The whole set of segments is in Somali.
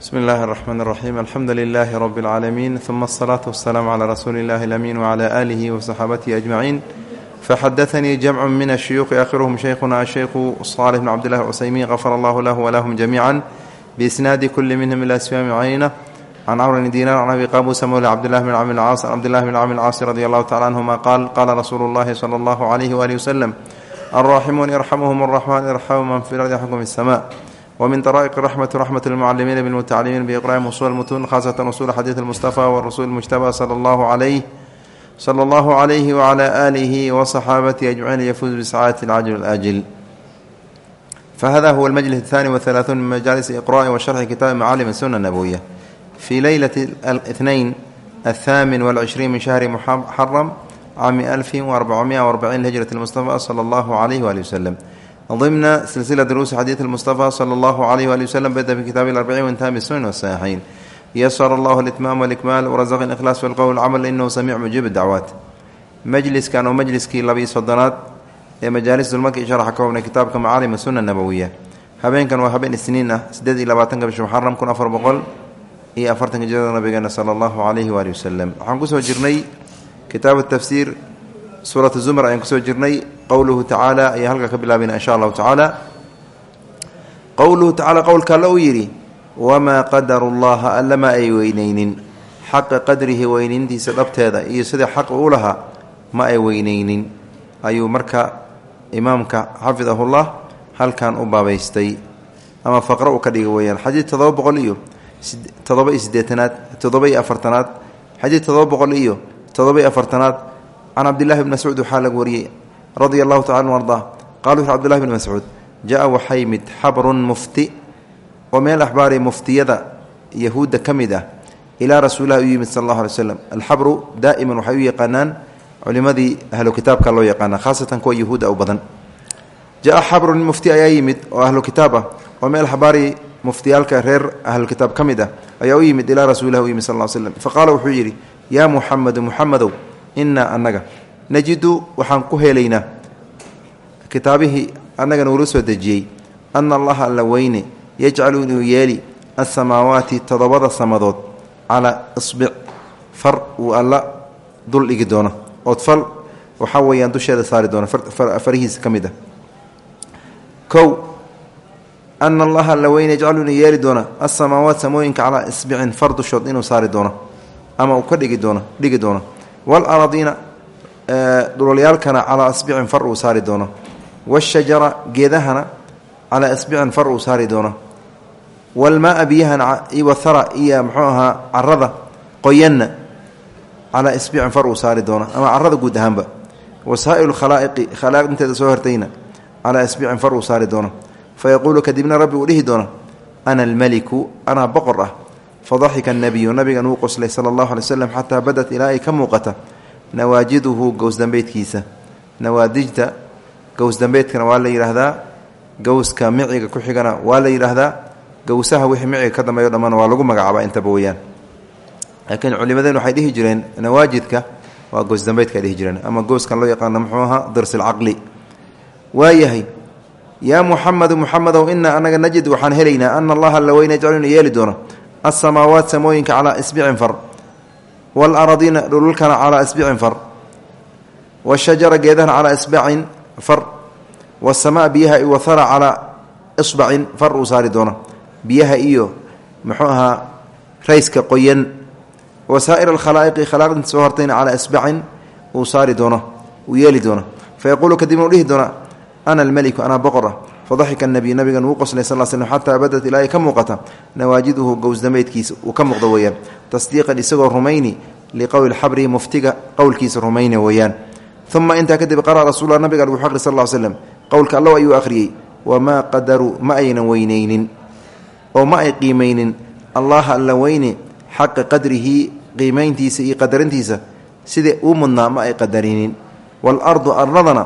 bsmi اllahi الرحmn الرaxيm alxamdu لilh rb العaalamiin ثuma الصlaaة والsلاam عlى rasuuli اllahi الأmin وعlى آlih وصxaabatihi أجmaعin faxadaثnii jamc min الshuyuuqi akhiruhm shaykhuna الshaykhu صاlح bn cbd لlah cusaymin غafar allah lah wlahm جamiعا biisnaadi kuli minhm ilى sfami cayna can cmr dinar can abi qabusa mawla cbdالlah bn cm caas can cbdالlah bn cm caasi radi allahu tacala anهuma qaal qala rasuulu اllahi slى اllah عlyh walih wslm alraximuun irxamhm الرaxman irxamu man fi lardi xkm الsma wmin daraa'iq raxmat raxmat lmucalimiina bilmutacalimiin biiqraa'im usul mutuun khaasatan usul xadiid almustafa warasuul mujtaba sala allahu calayh sala allahu calayhi wacala aalihi wasaxaabatihi ajmaciin yafuuz bisacaadati alcajil alaajil fahada huwa almajlis athani wahalaahuun min majaalis iqra'i wa sharxi kitaabi macaalim sunna nabowiya fii leylati alithnayn athaamin walcishriin min shahri muxaram cami alfin wa arbacamia wa arbaciin lhijrati lmustafa sala allahu calayhi waali wasalam ضمن سلسلة دروس xadيiث المصطفى صلى الله عليه وآله وسلم bda في kتاب الأربعين وانتهى بالسنن والصحيحين يسر الله الإتمام والإكمال ورزق الإخلاص في الqول والcمل إنه سميع مجيب الدعواaت mجliskan oo mجliskii labiiyo sodonaad ee majaalis dulmarka isharaxa ka koobnay kitaabka macaalim الsuna النabowiya habeenkan waa habeen isniin ah sideed iyo labaatanka bisha muxaram kun afar boqol iyo afartanka jirada nabigeena salى اllahu عalayhi waali waslem waxaan kusoo jirnay kitaab التafsir suuratu zumar ayaan ku soo jirnay. Qowluhu tacaala ayaa halkaa ka bilaabina insha allahu tacaala qowluhu tacaala qowlka alle uu yidhi wamaa qadaru llaha alla ma ay weyneynin xaqa qadrihi weynayntiisa dhabteeda iyo sida xaq uu lahaa ma ay weyneynin ayuu marka imaamka xafidahullah halkan u baabaystay. Ama faqro uu ka dhigay weyaan xadiid todoba boqol iyo todoba iyo sideetanaad todoba iyo afartanaad. Xadiid todoba boqol iyo todoba iyo afartanaad can cabdillahi bn mascuud waxaa laga wariyey radia allahu tacala ardaa qala wuxu cbdullahi bn mascuud jaa waxaa yimid xabrun mufti oo meel axbaari muftiyada yahuudda ka mid ah ilaa rasuulilah u yimid sal allahu alay slam alxabru daa'iman waxay u yaqaanaan culimadii ahlu kitaabka loo yaqaana khaasatan kuwa yahuuda u badan jaa xabrun mufti ayaa yimid oo ahlu kitaab ah oo meel axbaari muftiyaalka reer ahlukitaab ka mid ah ayaa u inaa annaga. Najidu waxaan ku helaynaa. Kitaabihii annaga nuula soo dejiyey. Ana allaha alla weyne yajcalu inuu yeeli asamaawaati toddobada samadood. Calaa isbic far uu alla dul dhigi doono. Ood fal waxaa dusheeda saari doona farihiisa ka mid ah. Kow ana allaha alla weyne yajcalu inuu yeeli doona asamaawaat samooyinka calaa isbicin far dushood inuu saari doono. Ama uu ka dhigi doono dhigi doono walaradiina dhulalyaalkana calaa asbicin far uu saari doono washajara geedahana calaa asbicin far uu saari doono walmaaa biyahana wathara iyo muxuu ahaa carada qoyanna calaa asbicin far uu saari doono ama carada guud ahaanba wasaa'ilu khalaa'iqi khalaa'iq inteeda soo hortayna calaa asbicin far uu saari doono fayaquulu kadibna rabbi uu dhihi doono ana almeliku anaa boqor ah fadaxika nabiyu nabigan wuu qoslay sala allahu alay slam xataa badat ilaa ay ka muuqata nawaajiduhu gowsdambeydkiisa nawaadijta gowsdambeydkana waa la yidhaahdaa gowska miciga ku xigana waa la yidhaahdaa gowsaha wixii miciga ka dambeeyo dhammaan waa lagu magacaabaa intaba weyaan laakiin culimadeen waxay dhihi jireen nawaajidka waa gowsdambeydka dhihi jireen ama gowskan loo yaqaano muxuu ahaa dirsilcaqli waayahay yaa muxamedu muxamedow inaa anaga najid waxaan helaynaa ana allaha alla doono asamaawaat samooyinka calaa isbicin far walaradiina dhululkana calaa isbicin far washajara geedahana calaa isbacin far wasamaa biyaha iwathara calaa isbacin far uu saari doono biyaha iyo muxuu ahaa rayska qoyan wasaa'ir alkhalaa'iqi khalaaqdinta soo hortayna calaa isbacin uu saari doono uu yeeli doono fayaquulu kadibna uu dhihi doona ana almeliku anaa boqora fadaxika nabiy nabigan wuu qoslay sal slm xataa badat ilaa ay ka muuqata. Nawaajiduhu gowsdamaydkiisa uu ka muuqdo weeyaan. Tasdiiqan isagoo rumayni liqowli xabri muftiga qowlkiisa rumayna weeyaan. Uma intaa kadib qara rasulla nabiga wuxuu aqri sal slem qowlka allow ayuu akhriyey wamaa qadaruu ma aynan weyneynin oo ma ay qiimaynin. Allaha alla weyne xaqa qadrihi qiimayntiisa iyo qadarintiisa sida uu mudnaa ma ay qadarinin. Waalardu arladana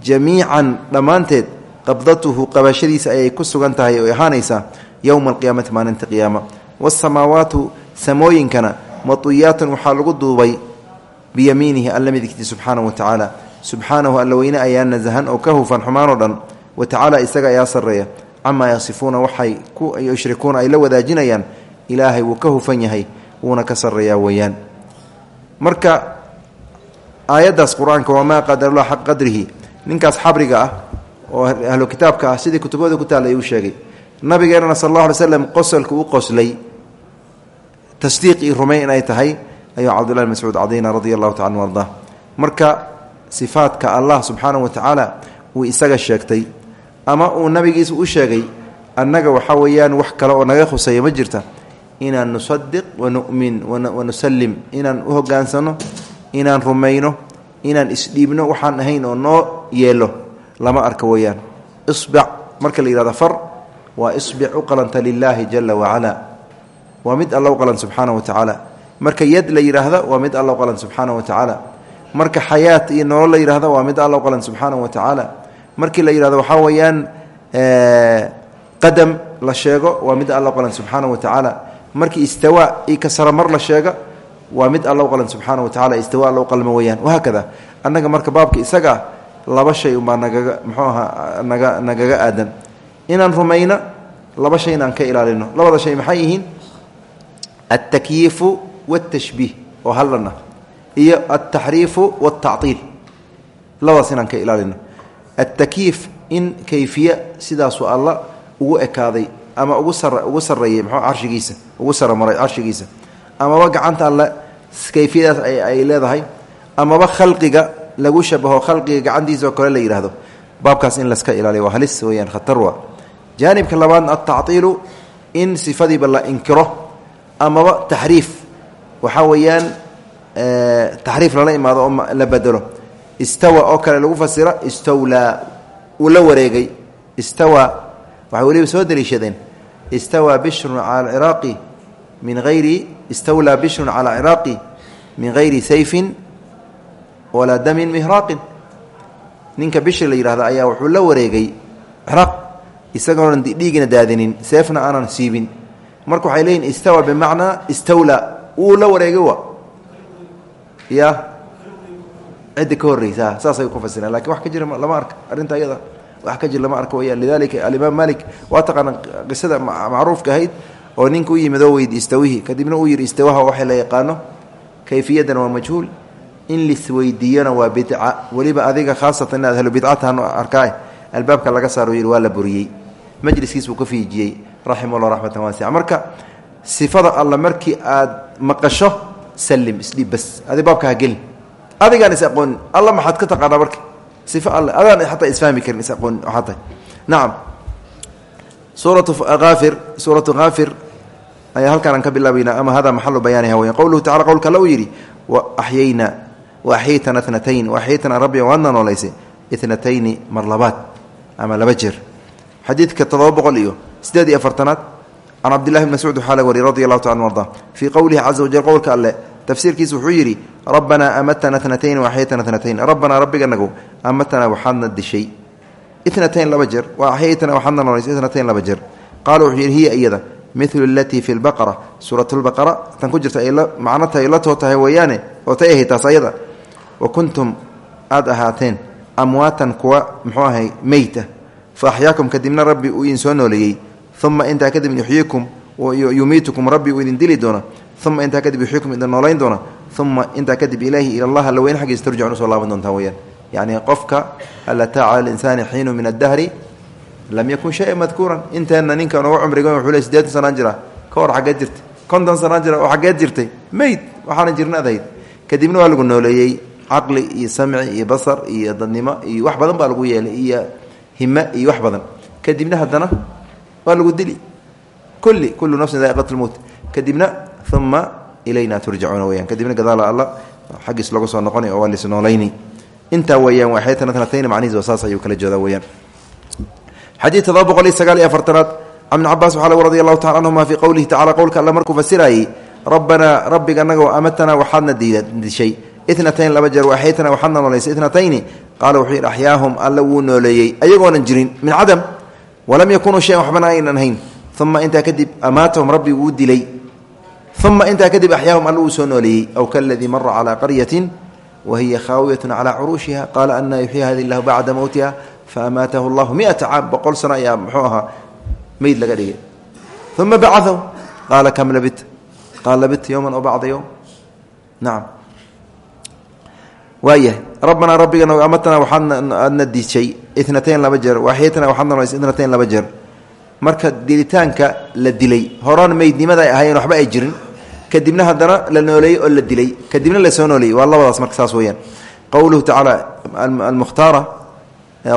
jamiican dhammaanteed qabdatuhu qabashadiisa ayay ku sugan tahay oy ahaanaysaa yowma alqiyaamati maalinta qiyaama. Waasamaawaatu samooyinkana matuyaatun waxaa lagu duubay biyamiinihi alla midigtii subxaanahu wa tacaala. Subxaanahu alla weyne ayaa nasahan oo ka hufan xumaan oo dhan. Wa tacaala isaga ayaa sarreeya. Camaa yasifuuna waxay ku yushrikuuna ay la wadaajinayaan ilaahay wuu ka hufan yahay wuuna ka sarreeyaa weeyaan. Marka aayaddaas qur'aanka wamaa qadarula xaq qadrihi. Ninkaas xabriga ah oo ahlu kitaabka ah sidii kutubada ku taalla ayuu sheegay. Nabigeenana sal allahu alay slam qosolka u qoslay. Tasdiiq iyo rumayn inay tahay ayuu cabdullahi bn mascuud cadayna radia allahu taala anu ardaa. Marka sifaadka allah subxaanahu wa tacaala uu isaga sheegtay ama uu nabigiisa u sheegay annaga waxaa weeyaan wax kale oo naga khuseeya ma jirta. Inaan nusadiq wanu'min wanusallim inaan u hogaansano inaan rumayno inaan isdhiibno waxaan ahayn oo noo yeelo lama arka weeyaan. Isbac marka la yihahdo far waa isbic u qalanta lilaahi jala wacala waa mid alla u qalan subxaana wa tacaala. Marka yad la yidhaahda waa mid alla u qalan subxaana wa tacaala. Marka xayaat iyo nolol la yidhahda waa mid alla u qalan subxaana wa tacaala. Markii la yidhahdo waxaa weeyaan qadam la sheego waa mid alla u qalan subxaana wa tacaala. Markii istawa iyo kasaramar la sheega waa mid alla u qalan subxaana wa tacala istawa alla u qalmo weyaan wahaakada annaga marka baabka isaga laba shay unbaa nagaga muxuu ahaa naga nagaga aadan. Inaan rumayno laba shay inaan ka ilaalino. Labada shay maxay yihiin? Altakyiifu waltashbiih oo hallana iyo altaxriifu waltactiil labadaas inaan ka ilaalino. Altakyiif in kayfiye sidaasuu alla ugu ekaaday ama ugu sar ugu sarreeyey muxuu carshigiisa ugu saramaray carshigiisa. Amaba gacanta alle kayfiyadaas ay leedahay. Amaba khalqiga lagu shabaho khalqiga gacantiisa oo kale la yidhaahdo baabkaas in laska ilaaliyo waa halis weyaan khatar waa. Jaanibka labaadna altactiilu in sifadiiba la inkiro amaba taxriif. Waxaa weeyaan taxriif lala imaado oo la bedelo. Istawa oo kale lagu fasira istawlaa uu la wareegay. Istawa waxay weliba soo daliishadeen istawaa bishrun cala alciraaqi min hayri istawlaa bishrun cala ciraaqi min hayri sayfin walaa damin mihraaqin ninka bishri la yidhahda ayaa wuxuu la wareegay ciraaq isagoonan dhiigina daadinin seefna aanan siibin. Marka waxay leeyihiin istawa bimacnaa istawlaa wuu la wareegay wa? Ya. Cidda ka horreysa saasay ku fasireen. Lakin wax ka jira lama arka arrinta ayada wax ka jir lama arka weyaan lidalika alimaam malik waa taqaana qisada macruufka ahayd oo ninka u yimid oo weydi istawihi kadibna uu yidhi istawaha waxay la yaqaano kayfiyaddana waa majhuul in lisweydiiyana waa bidca. Weliba adiga khaasatan inaad helo bidcatahan arkaa albaabka laga saaro yidhi waa la buriyey. Majliskiis buu ka fiijiyey raximahullah raxmatan waasica marka sifada alla markii aad maqasho sallim isdhiib bas. Adi baabka ha gelin. Adigaan is aqoonin alla maxaad ka taqaanaa marka? Sifo alle adaan xataa isfahmi karin is aqoonin waxaa tahay nacam suuratu haafir suuratu haafir ayaa halkaan aan ka bilaabaynaa ama hada maxalu bayaaniha weya qowluhu tacala qowlka alla yidhi wa axyayna wa axyaytana tnatayn wa axyaytana rabbi waadna noolaysay itnatayni mar labaad ama laba jeer. Xadiidka todoba boqol iyo sideed iyo afartanaad can cabdillahi bn mascuud waxaa la wariy radi allahu taala arda fii qowlihi caza wajal qowlka alle tafsiirkiisa wuxuu yidhi rabbanaa amatana tnatayn waaxyaytana tnatayn rabbanaa rabbiganagu amatana waxaadna dishay. Itnatayn laba jeer wa axyaytana waxaadna noolaysay itnatayn laba jeer. Qaala wuxuu yidhi hiya iyada milu alatii fi lbaqara. Suurat lbaqara tan ku jirta ay la macno tahay la too tahay weeyaane oo tay ahay taas ayada wa kuntum aada ahaateen amwaatan kuwa muxuu ahay meyta. Fa axyaakum kadibna rabbi uu idin soo nooleeyey. Uma intaa kadib yuxyiikum yumiitukum rabbi uu idin dili doona. Uma intaa kadib yuxyiikum idin noolayn doona. Uma intaa kadib ilaahi ila allah alla weyne xaggiisa turjacun u soo laaban doontaa weyaan yacni qofka alataa cala linsaani xiinu min addahri lam yakun shaya madkuuran. Inteenna ninkan uga cumriga wuxuu le sideetan sanaan jira. Ka hor xaggeed jirtay. Konton sanaan jira oo xaggeed jirtay. Meyd waxaana jirna waa lagu nooleeyey caqli iyo samci iyo basar iyo dadnimo iyo wax badan baa lagu yeelay iyo hime iyo wax badan. Kadibna haddana waa lagu dili. Kulli kullu nafsin daa'iqat lmowt kadibna uma ilayna turjacuuna weyaan kadibna gadaala alla xaggiis lagu soo noqonay oo waa lis noolayni. Intaa weeyaan waa xayatan tnatayn macnihiis waa saas ayuu kala joodaa weyaan xadiid todoba boqol iyo sagaal iyo afartanaad. Can ibn cabaas waxaa lagu radi allahu tacala canhuma fii qowlihi tacala qowlka alle markuu fasirayey rabbanaa rabbiga anagoo amatanaa waxaadna dishay itnatayn laba jeer waaxyaytana waxaadna nooleysay itnatayni qaala wuxuu yidhi axyaahum alla wuu nooleeyey ayagoonan jirin min cadam walam yakunuu shayan waxbana aynan ahayn. Uma intaa kadib amaatahum rabbi wuu dilay. Uma intaa kadib axyaahum alla wuu soo nooleeyey. Aw kaladii mara calaa qaryatin wa hiya khaawiyatun calaa curuushiha qaala anaa yuxyi hadi illahu bacda mowtiha faamaatahu llahu miata caam. Boqol sano ayaa muxuu ahaa meyd laga dhigay. Uma bacaahu qaala kam labit? Qaala labit yowman o bacda yowm nacam waayahay rabbanaa rabbigana amatnaa waxaadna dishay itnatayn laba jeer waxyatna waxaad noolays itnatayn laba jeer. Marka dilitaanka la dilay horaan meydnimada ay ahaayeen waxba ay jirin. Kadibna haddana la nooleeyey oo la dilay. Kadibna la soo nooleeyey waa labadaas marka saas weyaan qowluhu tacaala almukhtaara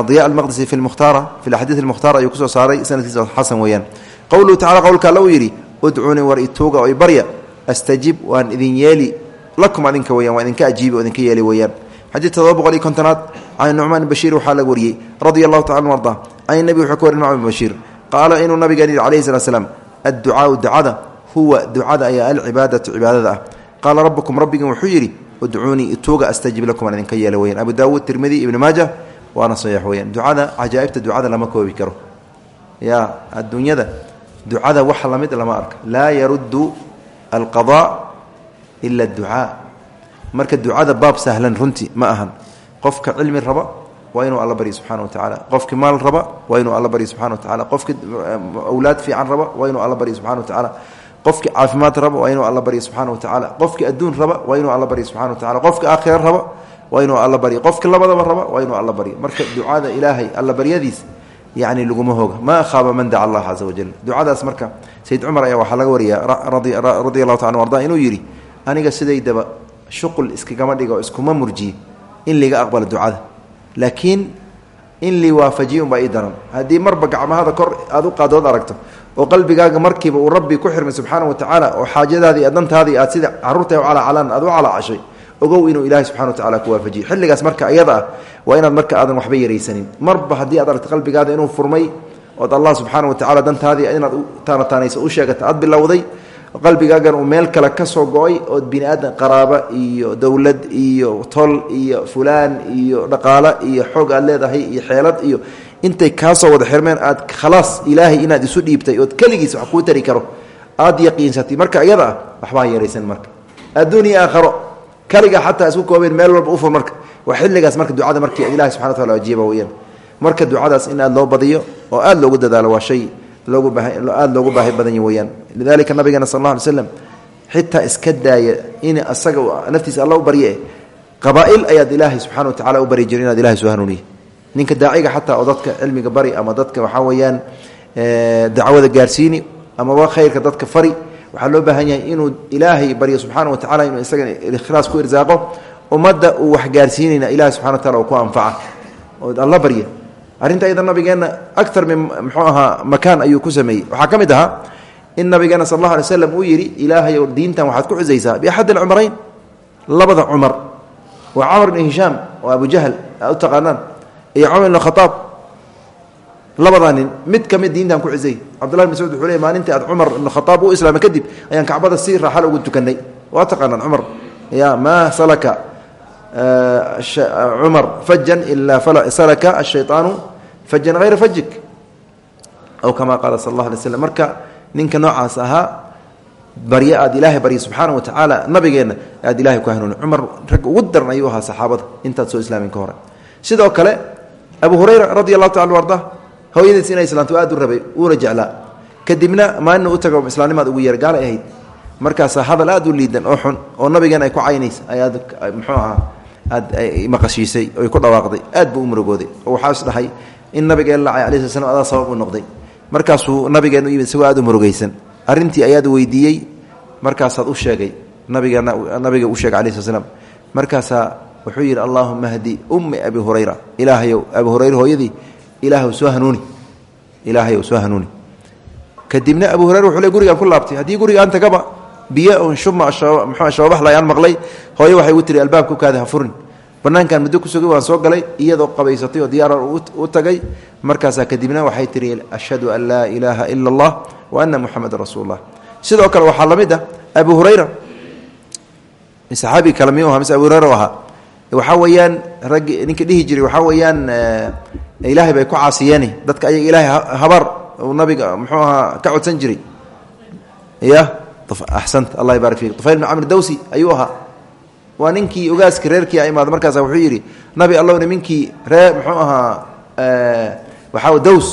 diya almaqdisi fi lmukhtaara fi axadiid almukhtaara ayuu ku soo saaray sanadkiisa xasan weeyaan. Qowluhu tacala qowlka alla uu yidhi udcuunii war ituuga oy barya astajib waan idin yeeli lakum adinka weyaan waa idinka ajiibi oo idinka yeeli weeyaan. Xadiid todoba boqol iyo kontonaad can nucmaan bashiir waxaa laga wariyey radia allahu tacala anu arda can nebi wuxuu ka wari nucmaan bashiir qaala inuu nabigan yidhi calayhi salatu slam adducaau ducada huwa ducada ayaa alcibaadatu cibaadada ah. Qaala rabbukum rabbigin wuxuu yidhi udcuunii ituuga astajib lakum aan idinka yeela weyaan abu daawuud tirmidi ibni maaja waana saxiix weyaan ducada cajaa'ibta ducada lama koobi karo. Yaa adduunyada ducada wax la mid lama arka. Laa yaruddu alqadaa ila adducaa marka ducada baab sahlan runtii ma ahan. Qofka cilmi raba waa inuu alla baryo subxana wa tacaala. Qofki maal raba waa inuu alla baryo subxana wa tacala qofki awlaad fiican raba waa inuu alla baryo subxana wa tacaala. Qofki caafimaad raba waa inuu alla baryo subxana wa tacaala. Qofki adduun raba waa inuu alla baryo subxana wa tacala qofki aakhira raba waa inuu alla baryo qofki labadaba raba waa inuu alla baryo marka ducada ilaahay alla baryadiis yani laguma hooga ma ahaaba man daca allah caza wajal ducadaas marka sayid cumar ayaa waxaa laga wariya radia allahu taala arda inuu yidhi aniga sidaydaba shuqul iskagama dhigo iskuma murjiye in liga aqbalo ducada. Laakiin in lii waafajiye unbaa ii daran. Haddii marba gacmahada kor aad u qaadood aragto oo qalbigaaga markiiba uu rabbi ku xirmay subxaana wa tacaala oo xaajadaadii dantaadii aad sida carruurta u calaacalaan aad u calaacashay ogow inuu ilaahay subxana wa tacala ku waafajiye xilligaas marka iyada ah waa inaad marka aadan waxba yaraysanin. Marba haddii aad aragto qalbigaada inuu furmay ood allah subxaana wa tacala dantaadii inaad taanataanayso u sheegata aad bilowday qalbigaagan uu meel kale ka soo go'ay ood bini aadan qaraaba iyo dowlad iyo tol iyo fulaan iyo dhaqaalo iyo xoog aad leedahay iyo xeelad iyo intay kaasoo wada xirmeen aad khalaas ilaahay inaad isu dhiibtay ood keligiis wax kuu tari karo aad yaqiinsatay marka iyada ah waxbaa yaraysan marka. Adduun iyo aakharo kaliga xataa isku koobeen meel walba ufur marka. Waa xilligaas marka ducada markii ilahi subxana wa taala ajiiba weyaan marka ducadaas in aad loo badiyo oo aad loogu dadaalo waa shay baahaada loogu baahi badan ya weyaan lidalika nabigeena sal alla alay slam xitaa iska daaya in asaga naftiisa alla u barye. Qabaail ayaad ilaahay subxana wa tacala u bari jiri inaad ilahay soo hanuuniye ninka daaciga xataa oo dadka cilmiga bari ama dadka waxaa weeyaan dacwada gaarsiini amaba khayrka dadka fari waxaa loo baahan yahay inuu ilaahay baryo subxaana wa tacala inuu isaga ikhlaas ku irsaaqo ummadda uu wax gaarsiinayna ilahay subxana wa tacala uu ku anfaca. Oo alla barya arrinta iyada nabigeenna aar min mxuu ahaa makaan ayuu ku sameeyey. In nabigeena sal alla alay slam uu yidhi ilaahay diintan waxaad ku cusaysaa biaxad alcumrayn labada cumar waa camr ibn hishaam oo abu jahl aa u taqaanaan iyo cumar ibn khaaab labadaa mid ka mid ku cusay cabdullahi bn mascuud wuxuu maalintii aad cumar ibn khaaab u islaamay kadib ayaan kacbada si raaxal ugu tukanay. Waa taqaanaan cumar ya maa salaka cumar fajan ilaa salaka ashayطaanu fajan hayra fajik aw kama qaala sal allah alay slm marka ninka noocaas ahaa barye aad ilaahay barya subxaana wa tacaala nabigeenna aad ilahay ku hanuuni cumar rag ugu daran ayuu ahaa saxaabada intaad soo islaamin ka hore sidoo kale abu hurayra radi allahu taala arda hooyadiis inay islaamto aad u rabay uuna jeclaa kadibna maalina u tago islaamnimaad ugu yeer gaalay ahayd markaasaa hadal aad u liidan oo xun oo nabigeen ay ku maqashiisay oy ku dhawaaqday aad buu u murugooday. Dhahay in nabigeen lacay alai sl slam adaa sabab u noqday. Markaasuu nabigeen u yimid isagoo aad u murugaysan. Arrintii ayaad weydiiyey u sheegay. Nabigeena nabiga u sheegay alai sl slam wuxuu yidhi allaahuma hdi ummi abi hurayra. Ilaahayow abi hurayra hooyadii ilaahw soo hanuuni. Ilaahayow soo hanuuni. Kadibna abu hurayra wuxuu le gurigaan ku laabtay. Haddii gurigaan tagaba biyo un shubma mxuu shababaxlayaan maqlay. Hooyo waxay u tiri albaabka ukaada ha banaankan muddo ku sugay waan soo galay iyadoo qabaysatay oo diyaara u tagay. Markaasaa kadibna waxay tihi ashhadu an laa ilaaha ila allah wa ana muxameda rasuul sidoo kale waxaa la mid ah abu hurayra. Saxaabi kale aha mise abu hurayra ahaa? Waxaa weeyaan raggi ninka dhihi jiray waxaa weeyaan ilaahay bay ku caasiyeeni. Dadka ayaga ilaahay habar nabiga muxuu ahaa ka codsan jiray. Ya axsanta allah ybarak fik tufayl bn camr dawsi ayuu ahaa waa ninkii ogaaska reerkii a imaada markaasa wuxuu yidhi nabi allowna minkii ree muxuu ahaa waxaa daws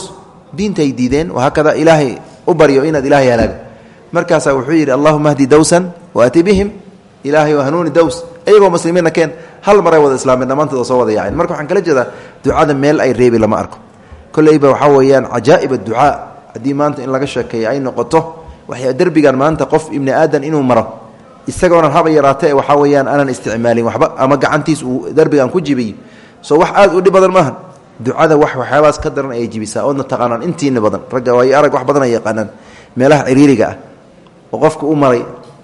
diintay diideen haakada ilaahay u baryo inaad ilaahay halaago markaasaa wuxuu yidhi allahuma hdi dawsan waati bihim ilaahay oo hanuuni daws. Iyagoo muslimiinna keen hal maray wada islaameen dhammaantood oo soo wada yaaceen. Marka waxaan kala jeedaa ducada meel ay reebi lama arko. Kolleyba waxaa weeyaan cajaa'ib adducaa haddii maanta in laga sheekeeyo ay noqoto waxay derbigan maanta qof ibni aadan inuu maro isagoonan haba yaraatee waxaa weeyaan aanan isticmaalin waxba ama gacantiis uu derbigan ku jibiy soo wax aad u dhib badan maaha ducada wax waxyaabahaas ka daran ayay jibisaa oodna taqaanaan intiina badan. Ragga waayo arag wax badan ay yaqaanaan. Meelaha ciriiriga ah oo qofka u maray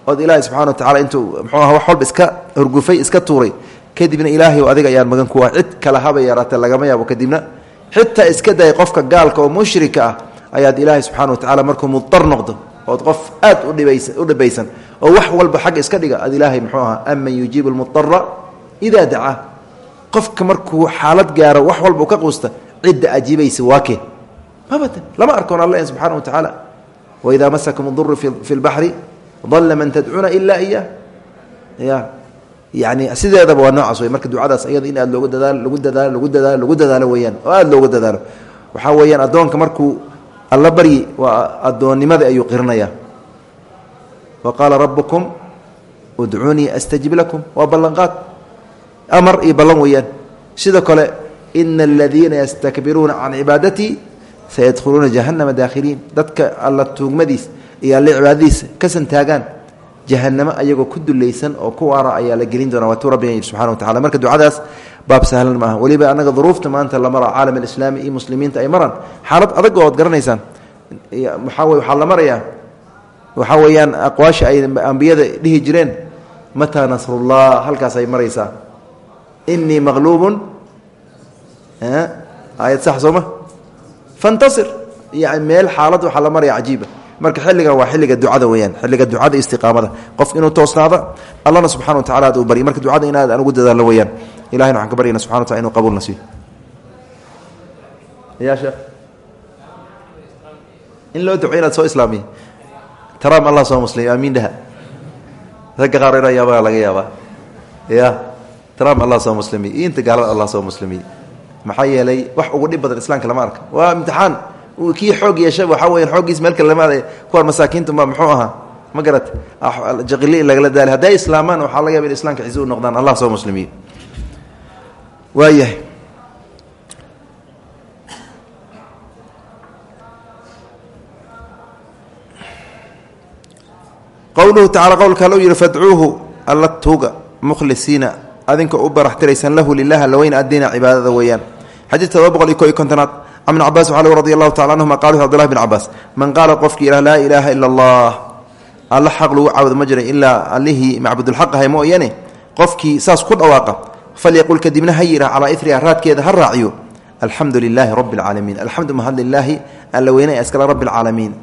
ood ilaahay subxana wa tacala intuu muxuu aha wax walba iska hurgufay iska tuuray. Kadibna ilaahay o adiga ayaan magan kuwa cid kale haba yaraatee lagama yaabo. Kadibna xitaa iska day qofka gaalka oo mushrika ah ayaad ilaahay subxana wa tacala markuu mudar noqdo ood qof aad udhibaysa u dhibaysan oo wax walba xagga iska dhiga aad ilaahay muxuu ahaa aman yujiibu lmudara idaa dacaa. Qofka markuu xaalad gaaro wax walba ka quusta cidda ajiibaysa waa kee. Mabada lama arkoon alla subxana wa tacaala. Waidaa masakum duru fi lbaxri dalla man tadcuuna ilaa iya ya yani sideedaba waa noocaas wey marka ducadaas ayada in aad loogu dadaalo lagu dadaalo lagu dadaalo lagu dadaalo weyaan oo aada loogu dadaalo. Waxaa weeyaan addoonka markuu alla baryi waa addoonnimada ayuu qirinaya wa qaala rabbukum udcuunii astajib lakum. Waa ballanqaad. Amar iyo ballan weeyaan. Sidoo kale ina aladiina yastakbiruuna can cibaadatii sayadkhuluuna jahannama daakhiliin. Dadka alla tuugmadiis iyo alle cibaadadiisa ka santaagaan jahanamo ayagoo ku dulaysan oo ku waara ayaa la gelin doona waatuu rabbiga yidhi subxana wa tacala marka ducadaas baab sahlan maaha. Weliba annaga duruufta maanta la mara caalam alislaami iyo muslimiinta ay maraan xaalad adag oo ad garanaysaan. Waxaa wey waxaa la marayaa? Waxaa weeyaan aqwaasha ay ambiyada dhihi jireen mataa nasrullah halkaas ay maraysaa. Inii maqluubun aayad sax sooma fantasir. Yani meel xaalad waxaa la maraya cajiiba. Marka xilligan waa xilliga ducada weyaan xilliga ducada istiqaamada. Qof inuu toosnaado allana subxana wa tacala aad marka ducada inaad aan dadaalo weyaan ilahayna waxaan ka baryana subxana wa tacala inuu qabuulna siiyo ya sheekh in loo duco inaad soo islaamiya taraam allah soo muslim aamiin dhaha ragga qaar inaa yaabaa laga yaabaa. Ya taraam allah soo muslimiy iyo inta gaalada allah soo muslimiy maxaa yeelay wax ugu dhib badan islaamka lama arka. Waa imtixaan. Kii xoog yeesha waxaa weya xooggiis meel kale lamaada kuwaan masaakiintu ma muxuu ahaa? Ma garat jaqili lagala daali. Hadday islaamaan waxaa laga yaba in islamka cizi u noqdaan. Allah soo muslimiye waayahay qowluhu tacala qowlka lou yihi fadcuuhu alla tuuga mukhlisiina adinka u baraxtiraysan lahu lilah allaweyna addiina cibaadada weeyaan. Xadiid todoba boqol iyo ko iyo kontonaad can bn cabas waxaa radi allahu tacala anhuma qala cbdullahi bn cabaas man qaala qofkii ilah laa ilaaha ila allah alla xaq lagu caabudo ma jira ilaa allihii macbudulxaq ahay mooyane qofkii saas ku dhawaaqa falyaqul kadibna ha yidhah calaa iriha raadkeeda ha raaciyo alxamdu lilaahi rabi alcaalamiin alxamdu mahad lilaahi alla weyne iskale rabi alcaalamiin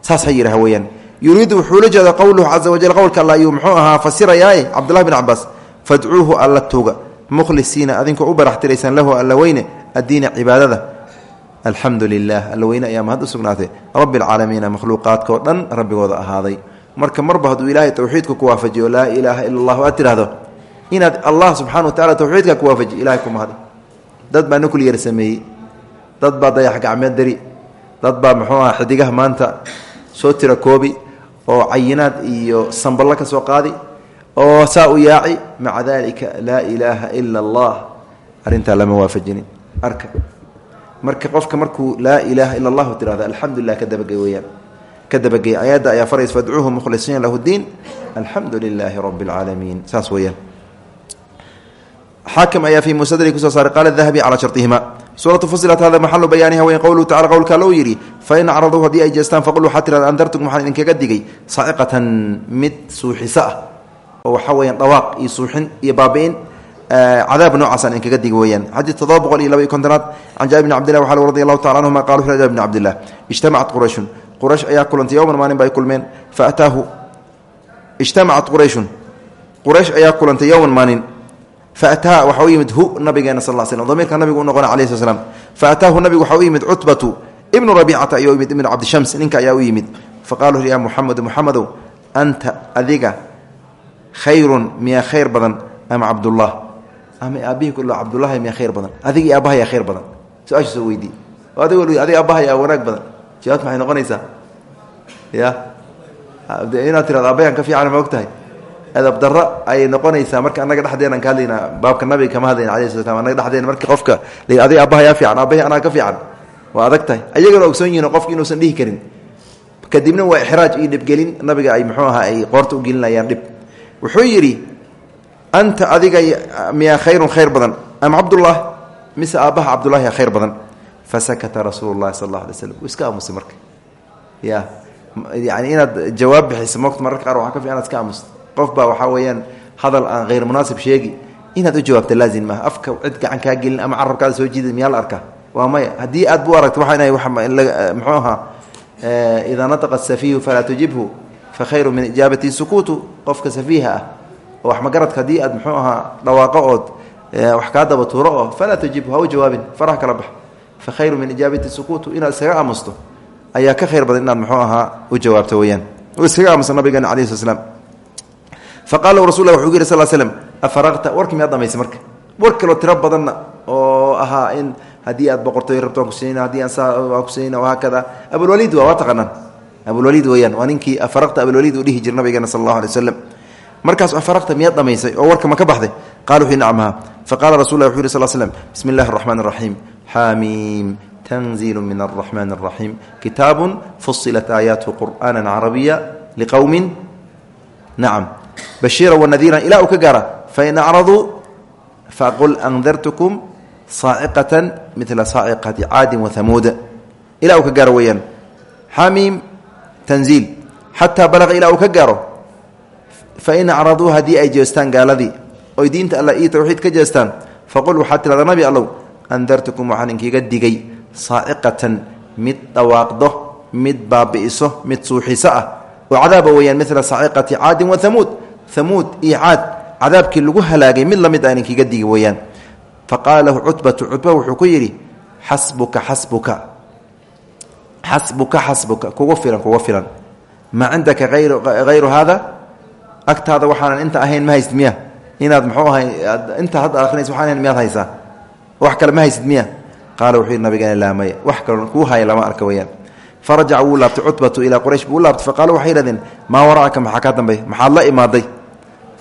saas ha yidhah weyaan yuriidu wuxuu la jeeda qowluhu caza wajal qowlka alla ayuu muxuu ahaa fasirayaaye cabdullahi bn cabaas fadcuuhu alla tuuga mukhlisiina adinkoo u baraxtiraysaan lahu alla weyne addiina cibaadada alxamdu lilah alla weyne ayaa mahad u sugnaatay rabbi alcaalamiina makhluuqaadkao dhan rabbigooda ahaaday marka marba hadduu ilaahay towxiidka inaad allah subxana wa tacala towxiidka ku waafajiyo ilahay ku mahadi dad baa nuclear sameeyey. Dad baa dayax gacmeed dari. Dad baa muxuu aha xidigaha maanta soo tira koobi oo cayinaad iyo samballo ka soo qaadi oo saa u yaaci maca dalika laa ilaaha ila allah. Arrintaa lama waafajinin. Arka. Marka qofka markuu laa ilaaha ila allahu tirahda alxamdulilah ka dabagey weyaan ka dabagey ayaa faraysa fadcuuhu mukhlisiina lahu diin. Alxamdu lilaahi rabi saas weyaan xaakim ayaa fii musadri ku soo saaray qaala dahabi calaa sharطihima suuratu fusilat hada maxalu bayaaniha weyn qowluhu tacala qowlkaa lou yidhi fain acraduu haddii ay jeestaan faqul waxaa tirahda andartukum waxaan idinkaga digay saaciqatan mid suuxiso ah oo waxaa weyaan dhawaaq iyo suuxin iyo baabi'in cadaab noocaasaan idinkaga digi weyaan xadiid todoba boqol iyo laba iyo kontonaad can jaabir bni cabdillah waxaa radi allahu tacala anhuma qala wuxu jaabir bni cabdillah ijtamacat qurayshun quraysh ayaa kulantay yowman maalin ba ay kulmeen fa ataahu ijtamacat qurayshun quraysh ayaa kulantay yowman maalin faataaha waxaa u yimid hu nabigeena sal slam damiirka nabigu u noqona alayh sl faataahu nabigu waxaa u yimid cutbatu ibnu rabiicata ayaa u yimid ibnu cabdishams ninka ayaa u yimid faqala ya muxamedu muxamedow anta adiga khayrun miyaa khayr badan ama cabdullah ama aabihii kul cabdullahi miyaa khayr badan adiga iyo aabbahayaa khayr badan su'aasha soo weydii adiga adiga aabbahayaa wanaag badan jawaabta maxay noqonaysaa ya inaad tirado aabbayan ka fiican ma og adab darro ayay noqonaysaa. Marka annaga dhexdeenaan ka hadlayna baabka nabiga kama hadlayna alai sla slam annaga dhexdeena marka qofka adig aabbaha yaa fiican aabbahi anaa ka fiican. Waa adag tahay. Ayagana ogsoon yihiin qofki inuusan dhihi karin. Kadibna waa ixraaj iyo dhibgelin nabiga ay muxuu aha ay qoorta u gelinayaan dhib. Wuxuu yidhi anta adiga miyaa khayrun khayr badan? Am cabdullah? Mise aabbaha cabdullahi khayr badan? Fasakata rasuulu llahi sal alla alay slam wuu iska aamusay marka. Ya yani inaad jawaab bixiso moogta mararka qaar waxaa ka fiican inaad iska aamusto qof baa waxaa weeyaan hadal aan hayr munaasib sheegi inaad u jawaabta laazim maaha afka cid gacan kaa gelin ama carabkaada soo jiida miyaa la arkaa waa maya. Haddii aad bu ina muxuu ahaa idaa nataqa safiihu falaa tujibhu fa khayru min ijaabati sukuutu qofka safiiha ah oo wax magaradka haddii aad muxuu ahaa dhawaaqo ood wax kaa daba tuuro oo falaa tujibhu ha u jawaabin faraha kala bax. Fa khayru min ijaabati sukuutu inaad iskaga aamusto ayaa ka khayr badan inaad muxuu ahaa u jawaabto weyaan iskaga aamusta nabigeena alayhi sla slam faqala rasul la wuxuu yiri sal slm afaraqta warkii miyaad dhamaysay marka? War kaloo tiro badanna oo ahaa in haddii aad boqortooy rabto waan kusiina haddii aan kusiina wahaakada abulwaliid waa waa taqaanaan. Abulwaliid weeyaan waa ninkii afaraqta abulwaliid uu dhihi jira nabigeena sal allahu alay waslem markaas afaraqta miyaad dhamaysay oo warka ma ka baxday? Qala wuxuu nacmaha faqala rasul lah wuxu yiri sal slm bismi illahi araxmaan araxiim xamiim tanziilu min araxmaan araxiim kitaabun fusilat aayaathu qur'aana carabiya liqowmin nacam bashiira wanadiira ilaa uu ka gaara fain acraduu faqul andartukum saaciqatan midla saaciqati caadin wahamuuda ilaa uu ka gaaro weeyaan. Xamiim tanziil. Xataa balaqa ilaa uu ka gaaro fain acraduu haddii ay jeestaan gaaladii oy diinta alla iyo towxiid ka jeestaan faqul waxaad tirahdaa nabi allow andartukum waxaan inkiiga digay saaciqatan mid dhawaaqdo mid baabi'iso mid suuxiso ah oo cadaaba weeyaan midla saaciqati caadin wahamuud hamuud iyo caad cadaabkii lagu halaagay mid la mid aan inkiga digi weeyaan fa qaala lahu cutbatu cutba wuxuu ku yidhi xasbuka xasbuka. Xasbuka xasbuka. Kugu filan kuga filan. Maa cindaka hayru haada? Agtaada waxaanan inta ahayn ma haysid miya. Inaad muxuu ahay inta hadda akhrinaysa waxaan ahayn miyaad haysaa. Wax kale ma haysid miya. Qaala wuxuu yidhi nabigeena laa maya wax kaloo kuu haya lama arka weeyaan farajaca wuu laabtay cutbatu ilaa quraysh buu u laabtay. Faqaala waxay yidhahdeen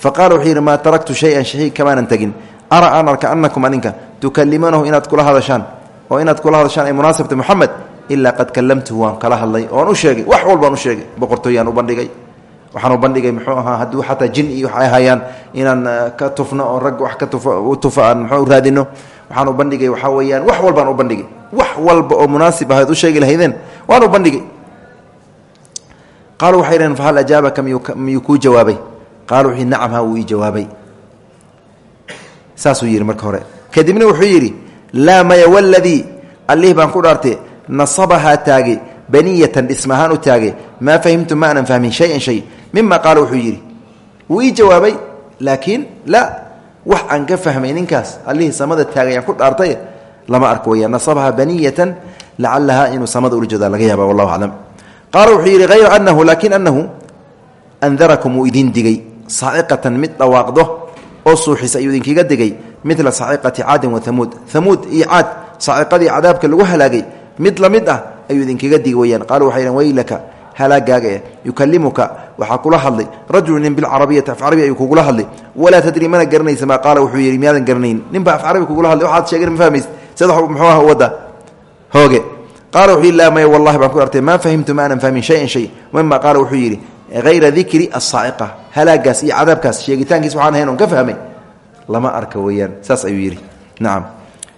faqala wuxuu yidhi maa taraktu shay-an shay kamaanan tegin ara aan arka anakum adinka tukalimuunahu inaad kula hadashaan oo inaad kula hadashaan ay munaasabta moxamed ilaa qad kallamtuhu waan kala hadlay oan u sheegay wax walbaan u sheegay boqortooyaan u bandhigay waxaan u bandhigay muxuu ahaa hadduu xataa jin iyo wax ay hayaan inaan ka tufno oo rag wax ka tuf u tufa aan muxuu raadino waxaan u bandhigay waxaa weeyaan wax walbaan u bandhigay wax walba oo munaasib ahayd u sheegi lahaydeen waan u bandhigay qaalu waxay dhaheen fahal ajaabaka miyuu kuu jawaabay qaala wuxuu yidhi nacam ha wuu ii jawaabay saasuu yidhi marka hore kadibna wuxuu yidhi laa maya waladii allih baan ku dhaartay nasabahaa taagay baniyatan dhisma ahaan u taagay maa fahimtu ma anan fahmin shay-an shay mima qaala wuxuu yidhi wuu ii jawaabay laakiin la wax aan ka fahmay ninkaas allihii samada taagayaan ku dhaartay lama arko weyaan nasabahaa baniyatan lacalahaa inuu samada ula jeedaa laga yaaba wallahu aclam qaala wuxuu yidhi hayra anahu laakin anahu andarakum wuu idin digay saaciqatan mid dhawaaqdo oo suuxisa ayuu idinkiga digay midla saaciqati caadin wa hamuud hamuud iyo caad saaciqadii lagu halaagay mid la ah ayuu idinkaga digi weyaan. Qaalu waxay dhn weylaka halaagaaga eh kula hadlay. Rajulu nin bilcarabiyati af carabi ayuu kugula hadlay. Walaa tadri mana garanaysa maa qaala wuxuu yidhi miyaadan garanayn. Ninbaa af carabi kugula hadlay. Waxaad sheegen ma fahmays sida muxuu ah wadda hooge. Qaala wuxuu yidhi laa wallahi baan ku artay maa fahimtu ma aanan fahmin shayan shay. Mima qaala wuxuu yidhi hayra dikri asaaciqa halaagaas iyo cadaabkaas sheegitaankiis waxaan ahayn on ka fahmay lama arka weeyaan saas ayuu yidhi nacam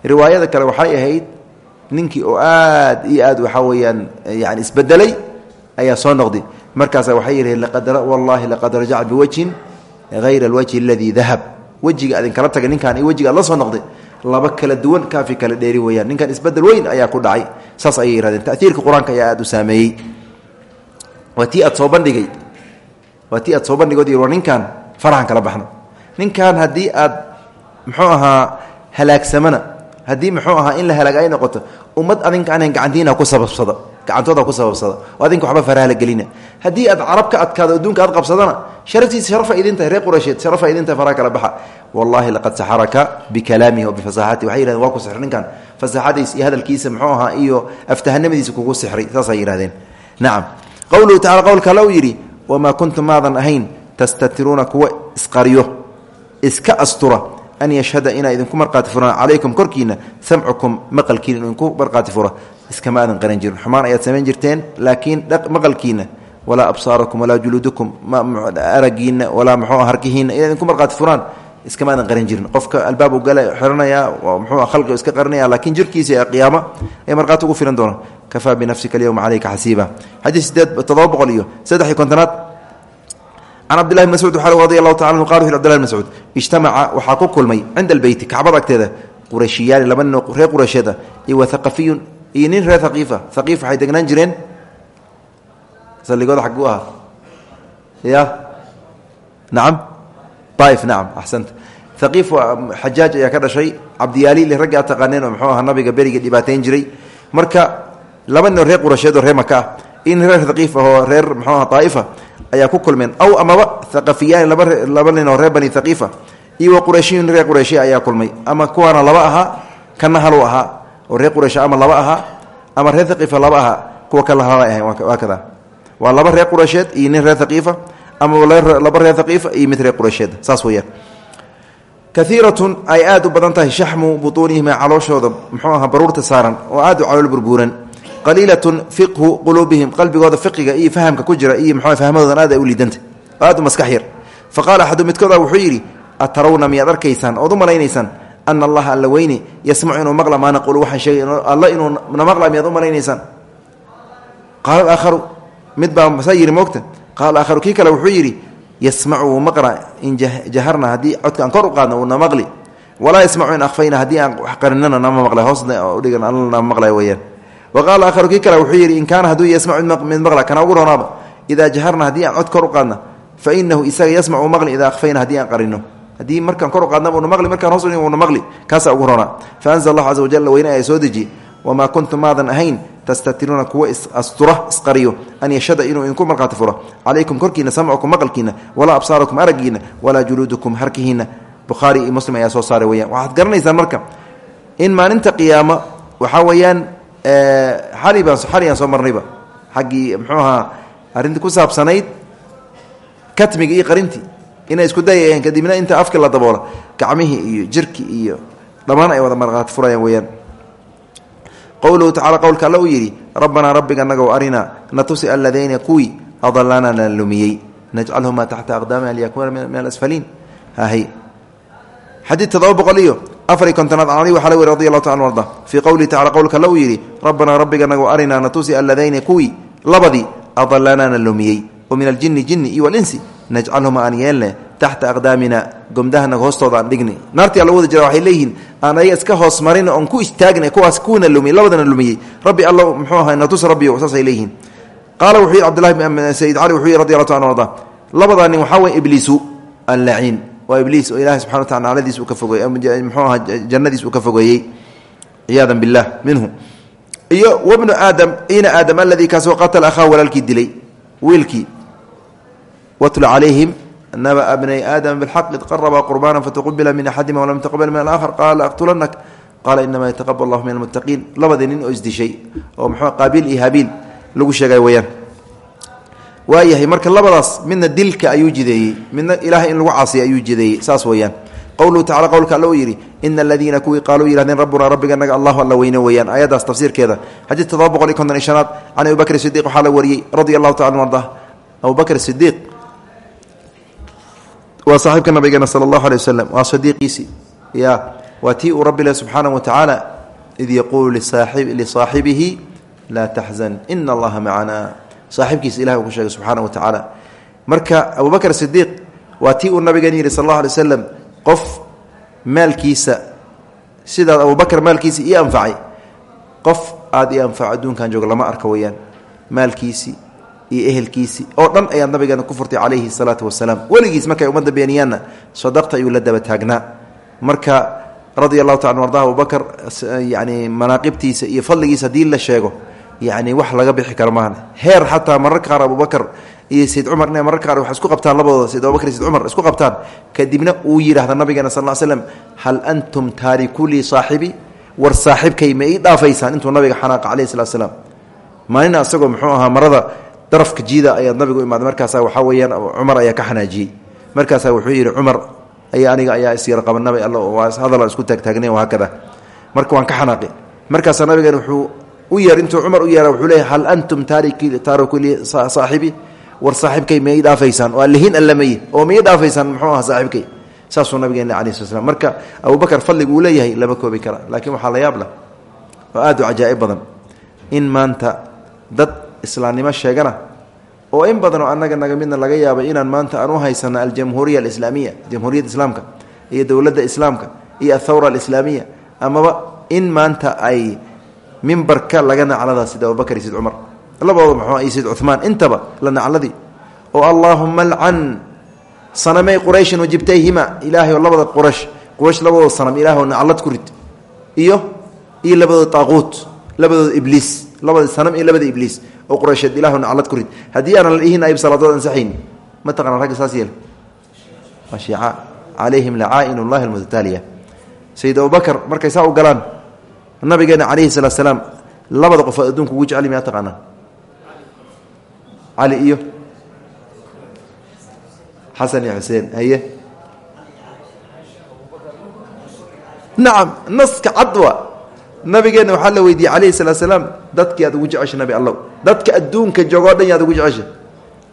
riwaayada kale waxay ahayd ninkii oo aad iyo aad waxaa weeyaan yani isbedelay ayaa soo noqday markaasa waxay yidhaheen wallahi laqad rajaca biwajhin hayra alwajhi aladii dahab wejiga adin kala tagay ninkaan iyo wejiga ad la soo noqday laba kala duwan kaafi kala dheeri weeyaan ninkan isbeddel weyn ayaa ku dhacay saas ayay yihahdeen taiirka qur'aanka ayaa aad aad waa tii aad soo bandhigood war ninkan farahan kala baxno. Ninkan haddii aad muxuu ahaa halaagsamana haddii muxuu ahaa in la halaag ay noqoto ummad adinka gacantiina ku sababsado gacantooda ku sababsada oo adinka waxba farahala gelina. Haddii aad carab ka adduunka aad qabsadana sharaftiisa sharafa idintahay reer quraysheed sharafa idintahay faraha kala baxa. Wallahi laqad saxaraka bikalaamihi wa waxay yihahdeen waa ku sixr ninkan fasaxadiisa iyo hadalkiisa muxuu ahaa iyo aftahanimadiisa kugu sixray saasay yihahdeen nacam qowluhu tacala qowlka alla yidhi wamaa kuntum maadan ahayn tastatiruuna kuwa isqariyo iska astura an yashhada inaa idinku marqaati furaan calaykum korkiina samcukum maqalkiina inuu idinku marqaati fura iskama aadan qaran jirin xumaan ayaad samayn jirteen laakiin maqalkiina walaa absaarakum walaa juluudukum aragiina walaa mxuu harkihiina inaa idinku marqaati furaan iskama aadan qaran jirin qofka albaab u gala xiranayaa mxuu khalqi iska qarinaya laakiin jirkiisa ee qiyaama ay marqaati ugu filan doona kafaa binafsika alyowma calayka xasiiba. Xadiis sideed toddoba boqol iyo saddex iyo kontonaad. Can cabdillahi bn mascuud radi allahu taala anhu qala wuxu abdillahi bn mascuud ijtamaca waxaa ku kulmay cinda albeyti kacbada agteeda qurashiyaani laba nin reer quraysheed ah iyo wa haqafiyun iyo nin reer haqiifa haqiif waxay degnaan jireen? Salligooda xagguu ahaa. Ya? Nacam daaif nacam axsanta. Haqiif waa xajaaj ayaa ka dhashay cabdiyaali li raggi a taqaaneen oo muxuu ahaa nabiga beriga dhibaateyn jiray. Marka laba nin reer qurasheed reer maka ah nin reer haqiif ah oo reer muxuu aha daaifa ayaa ku kulmeen. Aw amaba haqafiyaani laba nin reer bani haqiifa iyo wa reer qurayshiya ayaa kulmay. Ama kuwaana laba ahaa kana halu ahaa oo reer quraysh ama laba ahaa ama reer haqiifa laba ahaa kuwa kala hala ahayn waa kada waa laba reer quraysheed iyo nin reer haqiifa ama laba reer haqiifa iyo mid reer quraysheed. Saas weyaan kaiiratun ay aad u badan tahay shaxmu butuunihima calooshooda muxuu aha baruurta saaran oo aad qaliilatun fiqhu quluubihim qalbigooda fiqiga iyo fahamka ku jira iyo mxuu fahmadoodan aad ay u liidanta. Aad u maskax yar. Fa wuxuu yidhi atarawna miyaad arkaysaan? Ood u malaynaysaan ana allaha alla weyne yasmacu maqla maa naqulu waxaan sheegay alla inuu maqla miyaad u malaynaysaan qaala aakharu mid baa masaa yidhi moogta. Wuxuu yidhi yasmacu wuu in jaharna haddii codka kor u qaadna uuna maqli. Walaa yasmacu akhfayna haddii aan qarinana nama maqla hoosna udhigan alla maqlay wa qaala aakharu kii kale wuxuu yidhi in kaana hadduu yasmacu mid maqla kana ugu roonaaba idaa jaharna haddii aan cod kor u qaadna fa inahu isaga yasmacu maqli idaa akhfayna haddii aan qarino haddii markaan kor u qaadnaba una maqli markaan hoos una maqli kaasaa ugu roonaa fa anzala allahu caza wajalla weyne ayaa soo dejiye wamaa kuntum maadan ahayn tastatiruuna kuwa astura isqariyo an yashhada inuu idinku markhaati furo calaykum korkiina samcukum maqalkiina walaa absaarakum aragiina walaa juluudukum harkihiina bukhaari iyo muslim ayaa soo saaray weyaan waxaad garanaysaan marka in maalinta qiyaamo waxaa weeyaan xali baan xali aan soo marnayba. Xaggii muxuu ahaa arrintii ku saabsanayd katmiga iyo qarintii inay isku dayayeen kadibna inta afka la daboola gacmihii iyo jirki iyo dhammaan ay wada markhaati furayaan weyaan qowluhu tacala qowlka alla uu yidhi rabbanaa rabbiga annagow arinaa natusi alladayna kuwii adalana na lumiyey. Najcalhumaa taxta aqdaamina liyakuuna min alasfaliin. Hahay xadiid todoba boqol iyo afari kontonaad can ali waxaa la weri radi allahu taala arda fii qowlihi tacala qowlka uu yidhi rabbanaa rabbiga annagow arinaa natusi alladayna kuwii labadii adalana na lumiyey oo min aljini jinni iyo walinsi najcalhuma aan yeelne taxta aqdaamina gomdahana hoostooda aan dhigni naartii alla wada jira waxay leeyihiin aan ayaga iska hoos marin oon ku istaagna kuwaas kuwana lumiyey labadana lumiyey. Rabbi alla muxuu ahaa natus rabbi saasay leeyihiin. Qaala wuxuu yidhi cabdillahi sayid cali wuxuu yidhi waa ibliis oo ilahi subxana wa taala naaladiis uu ka fogeeyey muxuu ahaa jannadiis uu ka fogeeyey. Ciyaadan billah minhu. Iyo wabnu aadam ina aadam aladii kaasoo qatala akhaahu walaalkii dilay wiilkii. Watlu calayhim naba bnay aadama bilxaq id qarabaa qurbana fataqubila min axadima walam taqbal min alaakhar qaala aqtulanak qaala inamaa yataqabal allahu min almuttaqiin labadii nin oo isdishay oo muxuu qaabiil iyo habiil lagu sheegay weyaan waayahay marka labadaas midna dilka ayuu jideeyey midna ilahay in lagu caasiya ayuu jideeyey saas weeyaan. Qowluhu tacala qowlka alla uu yidhi ina aladiina kuwii qaaluu yihahdeen rabbunaa rabbiga naga allahu alla weyne weeyaan. Aayaddaas tafsiirkeeda. Xadiid todoba boqol iyo konton iyo shanaad can abi bakr waxaa la wariyey radia allahu tacala arda abu bakr sidiiq waa saaxiibka nabigeena sala allahu alay waslem waa sadiiqiisii ya waa tii uu rabbi leh subxaanahu wa tacaala id yaquulu lisaaxibihi laa taxzan ina allaha macana saaxiibkiisa ilahi uu ku sheegay subxaanahu wa tacaala. Marka abu bakr sidiiq waa tii uu nabigeen yidhi sal allahu alay qof maalkiisa sidaad abubakr maalkiisa ii anfacay qof aad ii anfaco adduunkan jooga lama arka weyaan maalkiisii iyo ehelkiisii oo dhan ayaad nabigeena ku furtay calayhi salaatu wasalaam. Weligiis markay ummadda beeniyaanna sadaqta ayuu la daba taagnaa. Marka radia allahu taala arda abubakr yani manaaqibtiisa iyo fadligiisa haddii la sheego yani wax laga bixi karo maahan heer xataa mararka qaar abubakr iyo sayd cumar inay mararka qaar wax isku qabtaan labadooda. Sayd abubakr iyo sayd cumar isku qabtaan. Kadibna uu yidhahda nabigeena sal l slam hal antum taariku lii war saaxiibkay ma ii dhaafaysaan? Intuu nabiga xanaaqa calayhi salatu salaam maalina isagoo muxuu ahaa marada darafka jiida ayaa nabigu imaaday. Markaasa waxaa weyaan cumar ayaa ka xanaajiyey. Markaasaa wuxuu yidhi cumar aya aniga ayaa isyar qabanabay all hadala isku taagtaagnay haakada marka waan ka xanaaqi markaasaa nabigan wuxuu u yeer intuu cumar u yeera wuxuu leeya hal antum taariku li saaxibi? War saaxibkay ii dhaafaysaan oo allihiin allameye oo ii dhaafaysaan muxuu aha saaxibkay. Saasuu nabigeena alai sl slam marka abubakar fadliga uu leeyahay lama koobi kara laakiin waxaa la yaab lah oo aad u badan in maanta dad islaamnimo sheegana oo in badan oo annaga naga midna laga yaabay inaan maanta aan u haysano aljamhuuriya alislaamiya jamhuuriyadda islaamka iyo dowladda islaamka iyo athawra alislaamiya amaba in maanta ay mimbarka laga nacladaa sida abubakar iyo sid cumar labadooda muxuu iyo sid cumaan intaba la nacladii. Oo allaahuma alcan sanamey qurayshin wajibtayhima ilaahay oo labada qurash quraysh labadooda sanam ilaahoo naclad ku rid. Iyo iyo labadooda taaquut labadooda ibliis labada sanam iyo labada ibliis. Oo quraysheed ilahu naclad ku rid. Haddii aanan la ihin ayb salaadood ansaxayn ma taqana ragga saas yeel waa shiica calayhim lacaain llahi almutataaliya sayid abubakar markay saa u galaan nabigeena calayhi salaat slaam labada qofood adduunka ugu jecel miyaa taqaanaa? Cali iyo? Xasan iyo xuseen haye? Nacam naska cadwa. Nabigeenna waxaa la weydiiyey calayhi salaat slaam dadkii aad ugu jecesha nabi allow. Dadka adduunka joogoo dhan yaad ugu jecesha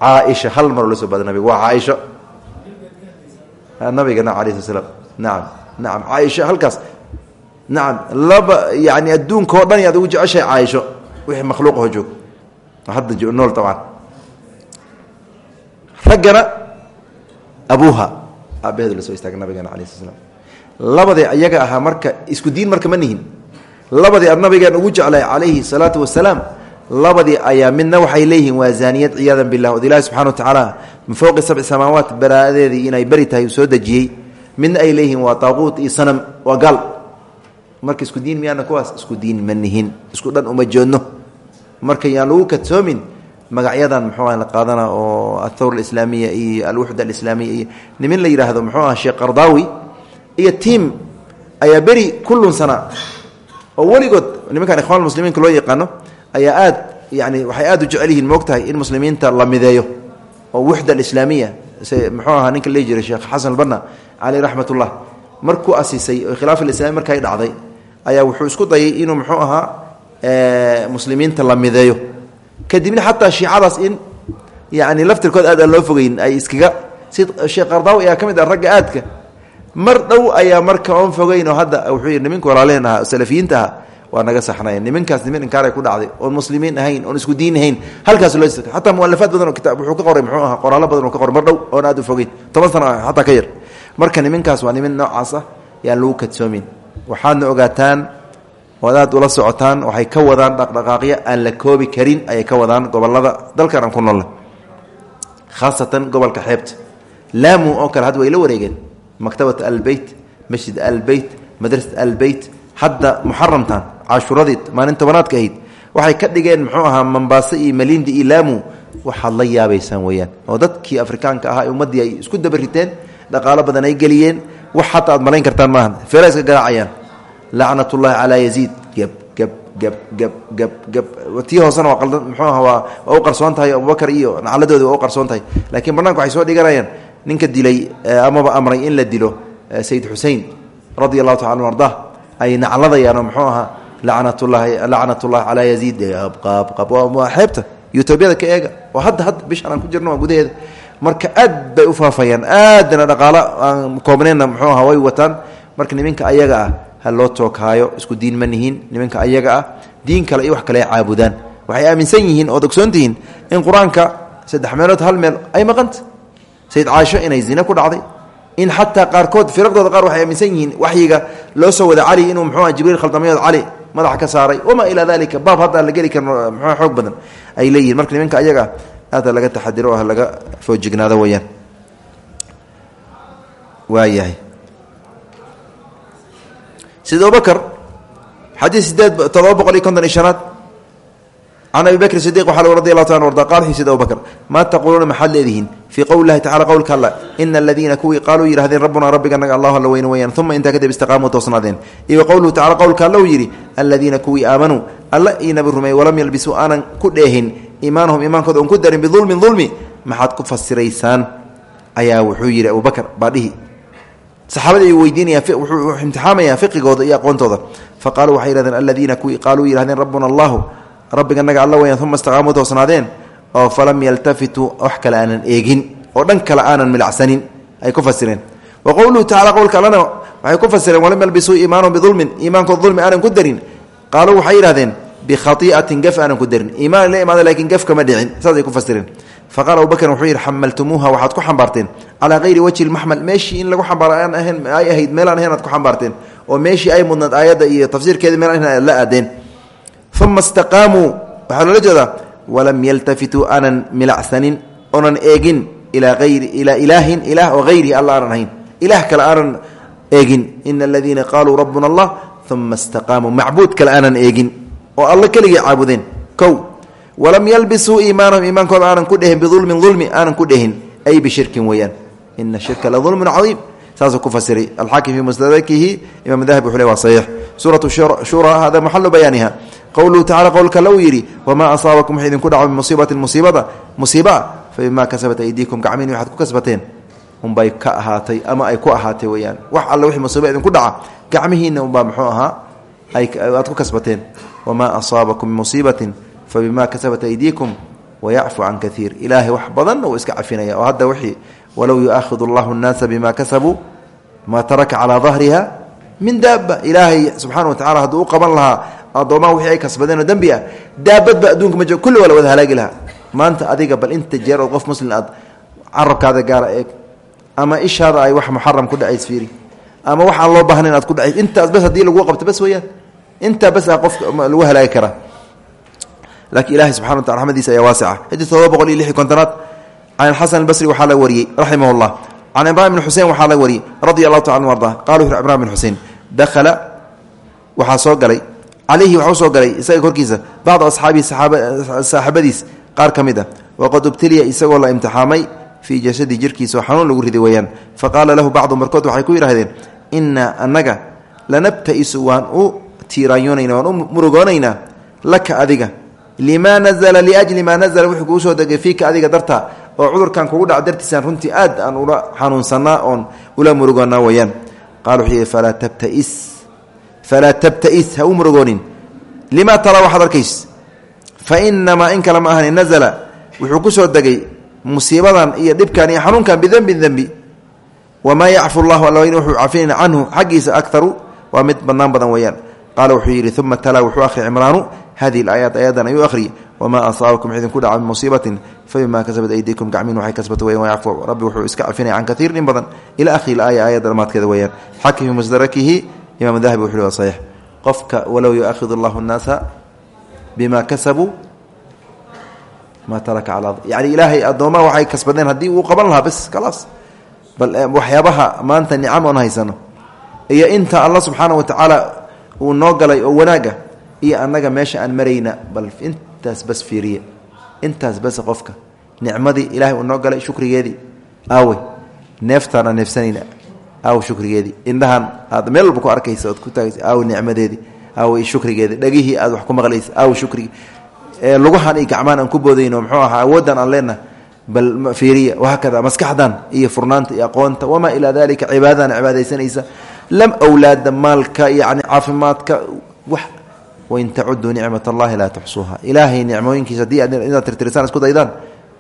caaisha hal maroo la soo baada nabiga waa caaisho nabigana alayh slat slaam nacam nacam caaisho halkaas nacam laba yani adduunka oo dhan yaad ugu jeceshahay caaisho wixii makhluuqaho joog hadda nool abcan raggana abuuha aabaheedu la soo istaaga nabigeena alai sl slam labadii ayaga ahaa marka isku diin marka ma nihin. Labadii aad nabigeen ugu jeclay calayhi salaatu wasalaam labadii ayaa midna waxay leeyihiin waa zaaniyad ciyaadan bilah od ilaahi subxana wa tacaala min fowqi sabci samaawaat baraadeedii inay beri tahay uu soo dejiyey. Midna ay marka isku diin miyaana kuwaas? Isku diin ma nihin. Isku dhan uma joodno marka yaan lagu kadsoomin magacyadan muxuu ah la qaadana oo athawr alislaamiya iyo alwuxda alislaamiya iyo nimin la yidhaahdo muxuu ah sheekh qardaawi iyo tiim ayaa beri kullun sana oo weligood nimankan ikhwan muslimiinka loo yaqaano ayaa aad yani waxay aad u jecel yihiin moogtahay in muslimiinta la mideeyo. Oo wuxda alislaamiya se muxuu ahaa ninka la jiray sheekh xasan albanna caleyh raxmat ullah markuu asiisay oo khilaaf alislami markay dhacday ayaa wuxuu isku dayay inuu muxuu ahaa muslimiinta la mideeyo. Kadibna xataa shiicadaas in yani laftirkood aad aan loo fogeyn ay iskaga. Si sheekh qardaawi ayaa ka mid ah ragga aadka. Mar dhow ayaa marka oon fogeyn oo hadda wuxuu yidhi niminka walaaleen ahaa salafiyiinta aha waa naga saxnayen niminkaas nimin inkaaray ku dhacday. Oon muslimiin ahayn oon isku diin ahayn. Halkaas loo xataa mualafaad badan oo kitaab wuxuu ka qoray muxuu ahaa qoraallo badan oo ka qoray. Mar dhow oon aad u fogeyn. Toban sano ah xataa ka yar. Marka niminkaas waa nimin noocaas ah yaan lagu kadsoomin waxaadna ogaataan oad ula socotaan waxay ka wadaan dhaqdhaqaaqyo aan la koobi karin ayay ka wadaan gobollada dalkan aan ku noolna khaasatan gobolka xeebta. Laamu oo kale hadda way la wareegeen. Maktabat albeyt masjid albeyt madrasat albeyt hadda muxaramtan cashuradii maalin tobanaadka ahayd waxay ka dhigeen muxuu ahaa mambaase iyo malindi iyo laamu. Waxaad la yaabaysaan weeyaan. Oo dadkii afrikaanka ahaa ee ummaddii ay isku dabariteen dhaqaalo badan ay geliyeen wax xataa aad malayn kartaan maaha feera iska garaacayaan. Lacnat ullahi calaa yaziid. Geb geb geb geb geb geb. Tii hoosena waa qaldan. Muxuu aha waa waa u qarsoon tahay. Abubakar iyo nacladoodi waa u qarsoon tahay. Laakiin bannaanka waxay soo dhiganayaan. Ninka dilay amaba amray in la dilo sayid xusein radia allahu taala anu ardah ay nacladayaanoo muxuu ahaa lacnatullahi lacnat ullahi calaa yaziid. Qaab qaab waa xeebta. Yutoobiyada ka eega. Oo hadda hadda bishaan aan ku jirno waa gudaheeda marka aad bay u faafayaan. Aadana dhaqaalo aan koobneenna muxuu aha way wataan. Marka niminka ayaga ah ha loo tookaayo isku diin ma nihiin nimanka ayaga ah diin kale iyo wax kale caabudaan. Waxay aaminsan yihiin ood ogsoon tihiin in qur'aanka saddex meelood hal meel ay maqanta sayid caasho inay zine ku dhacday. In xataa qaarkood firaqdooda qaar waxay aaminsan yihiin waxyiga loo soo wada cali inuu muxuuha jibriil khaldamayood cali madaxa ka saaray. Wamaa ilaa dalika baab hadda aan la geli karin muxua xoog badan. Ay leeyihiin marka nimanka ayaga ah aada laga taxadiro oo laga foojignaado weyaan waayahay. Sida abubakr xadiid sideed todoba boqol iyo konton iyo shanaad. Can abi bakr sidiq waxaa lg radi allahu ta an arda qal xu sida abubakr maa taquuluuna maxaad leedihiin? Fii qowli lahi tacala qowlka alla ina aladiina kuwii qaaluu yidhahdeen rabbunaa rabbiganaga allahu alla weyne weyaan uma intaa kadib istiqaamuu toosnaadeen. Iyo qowluhu tacala qowlka alla uu yidhi aladiina kuwii aamanuu alla ii nabi rumeey walam yalbisuu aanan iimaanuhum iimaankooda on ku darin bidulmin dulmi. Maxaad ku fasiraysaan? Ayaa wuxuu yidhi abubakr baadhihi saxaabadii ay weydiinayaan wuxuu imtixaamayaa fiqigooda iyo aqoontooda. Fa waxay yihahdeen aladiina kuwii qaaluu yihahdeen rabbuna allahu rabbiga naga alla weyaan uma istaqaamuu toosnaadeen. Oo falam yaltafituu? Wax kale aanan eegin. Oo dhan kale aanan milacsanin. Ay ku fasireen. Wa qowluhu tacala qowlka allana waxay ku fasireen walam yalbisuu iimaanahum bidulmin. Iimaankood dulmi aanan ku darin. Qaaluu waxay yidhahdeen bikhaiatin gaf aanan ku darin iimaan la imaada laakiin gaf kama dhicin saasay ku fasireen faqala abubakrin wuxuu yidhi xamaltumuuha waxaad ku xambaarteen calaa hayri wajhi lmaxmal meeshii in lagu xambaaro aan ahayn ay ahayd meelaan ahayn aad ku xambaarteen oo meeshii ay mudnaed aayadda iyo tafsiirkeeda meelaan ahayn aad la aadeen uma istaqaamuu waxaa loola jeedaa walam yaltafituu aanan milacsanin oonan eegin ilaa ayri ilaa ilaahin ilaah oo hayrihi alla aanan ahayn ilaah kale aanan eegin ina aladiina qaaluu rabbuna allah uma istaqaamuu macbuud kale aanan eegin oo alla keligii caabudeen. Kow walam yalbisuu iimaanahum iimaankooda aanan ku dhehin bidulmin dulmi aanan ku dhehin ay bishirkin weeyaan. Ina shirka la dulmun cadiim saasuu ku fasiray. Alxaakim fii mustadrakihi imaam dahabi wuxuu le waa saxiix. Suuratu shura hada maxalu bayaaniha. Qowluhu tacala qowlka la uu yidhi wamaa asaabakum wax idinku dhaco min musiibatin musiibada musiiba fa bimaa kasabat aydiikum gacmiini waxaad ku kasbateen. Unbay ka ahaatay ama ay ku ahaatay weyaan wax alle wixii musiiba idinku dhaca gacmihiinna unbaa muxuu ahaa aad ku kasbateen wamaa asaabakum min musiibatin fabima kasabat aydiikum wayacfu can kaiir ilaahay wax badanna uu iska cafinaya oo hadda wixii walow yuaahidu allahu nnaasa bima kasabuu maa taraka calaa dahriha min daaba ilaahay subxana wa tacala hadduu u qaban lahaa addoomaha wixii ay kasbadeenoo dembi ah daabadba adduunka ma kulli waa la wada halaagi lahaa maanta adiga bal inta jeer ood qof muslim aad carabkaada gaara eeg ama ishaada ay wax muxaram ku dhacays fiiri ama wax aan loo baahnayn aad ku dhacays intaas bas haddii intaa bas ah qofka lagu halaagi karaa laakiin ilahay subxana wa tala raxmadiisa ayaa waasica xadii todoba boqol iyo lix iyo kontonaad can alxasan albasri waxaa la wariyey raximah llah can imran bn xusein waxaa la wariyey radia allahu taala anu arda qala wuxu imran bin xusein dakhala waxaa soo galay. Calayhi waxaa u soo galay isaga korkiisa bacdu asxaabihi saaxibadiis qaar ka mid a waqad ubtiliya isagoo la imtixaamay fii jasadi jirkiisa oo xanuun lagu riday weeyaan. Waan u tiiraanyoonayna waan u laka adiga. Limaa nazla liajli maa nazla wuxuu kuu soo degay fiika adiga darta oo cudurkan kugu dhac dartiisaan runtii aad aan ula xanuunsanaa oon ula murugoonaa weyaan qala wuxuu yidhi tabtais falaa tabtais ha u murugoonin. Limaa taraa fa inamaa in kale ma ahani nazla wuxuu ku soo degay musiibadan iyo dhibkan iyo xanuunkan bidembin dembi wamaa yacfu llahu alla in wuxuu cafinayna canhu xaggiisa akaru waa mid badnaan badan weeyaan qaala wuxuu yidhi uma talaa wuxuu akhri cimraanu hadihi aayaat ayadan ayuu ahriyey wamaa asaabakum idinku dhaca min musiibatin fabimaa kasabat aydiikum gacmiin waxay kasbata weyan wayacfu rabbi wuxuu iska cafinaya can kaiirin in badan ila akhri aaya aayadda dhammaadkeeda weeyaan xaki fii musdarakihi imaam dahabi wuxuu wa saxiix qofka walow yuaakhidu allahu nnaasa bima kasabuu maa taraka calaa yani ilaahay addoommaha waxay kasbadeen haddii uu qaban lahaa bas khalaas bal waxyaabaha maanta nicam oon haysano iyo inta alla subxaana wa tacaala uu noo galay oo wanaaga iyo annaga meesha aan marayna bal intaas bas fiiriye. Intaas bas qofka. Nicmadii ilaahay uu noo galay shukrigeedii. Aawe neeftaan aan neefsanayna. Aawe shukrigeedii. Indhahan aad meel walba ku arkaysa ood ku taagaysa aawe nicmadeedii. Aawe shukrigeedii. Dhagihii aad wax ku maqlaysa aawe shukrigi lugahan iyo gacmaan aan ku boodayno muxuu ahaa awooddan aan leenaha bal fiiriya wahaakada maskaxdan iyo furnaanta iyo aqoonta. Wamaa ilaa dalika cibaadadan cibaadaysanaysa lam awlaada maalka yani caafimaadka wax wain tacuduu nicmat allahi laa tuxsuuha. Ilaahay nicmooyinkiisa haddii inaad tirtirisaan isku daydaan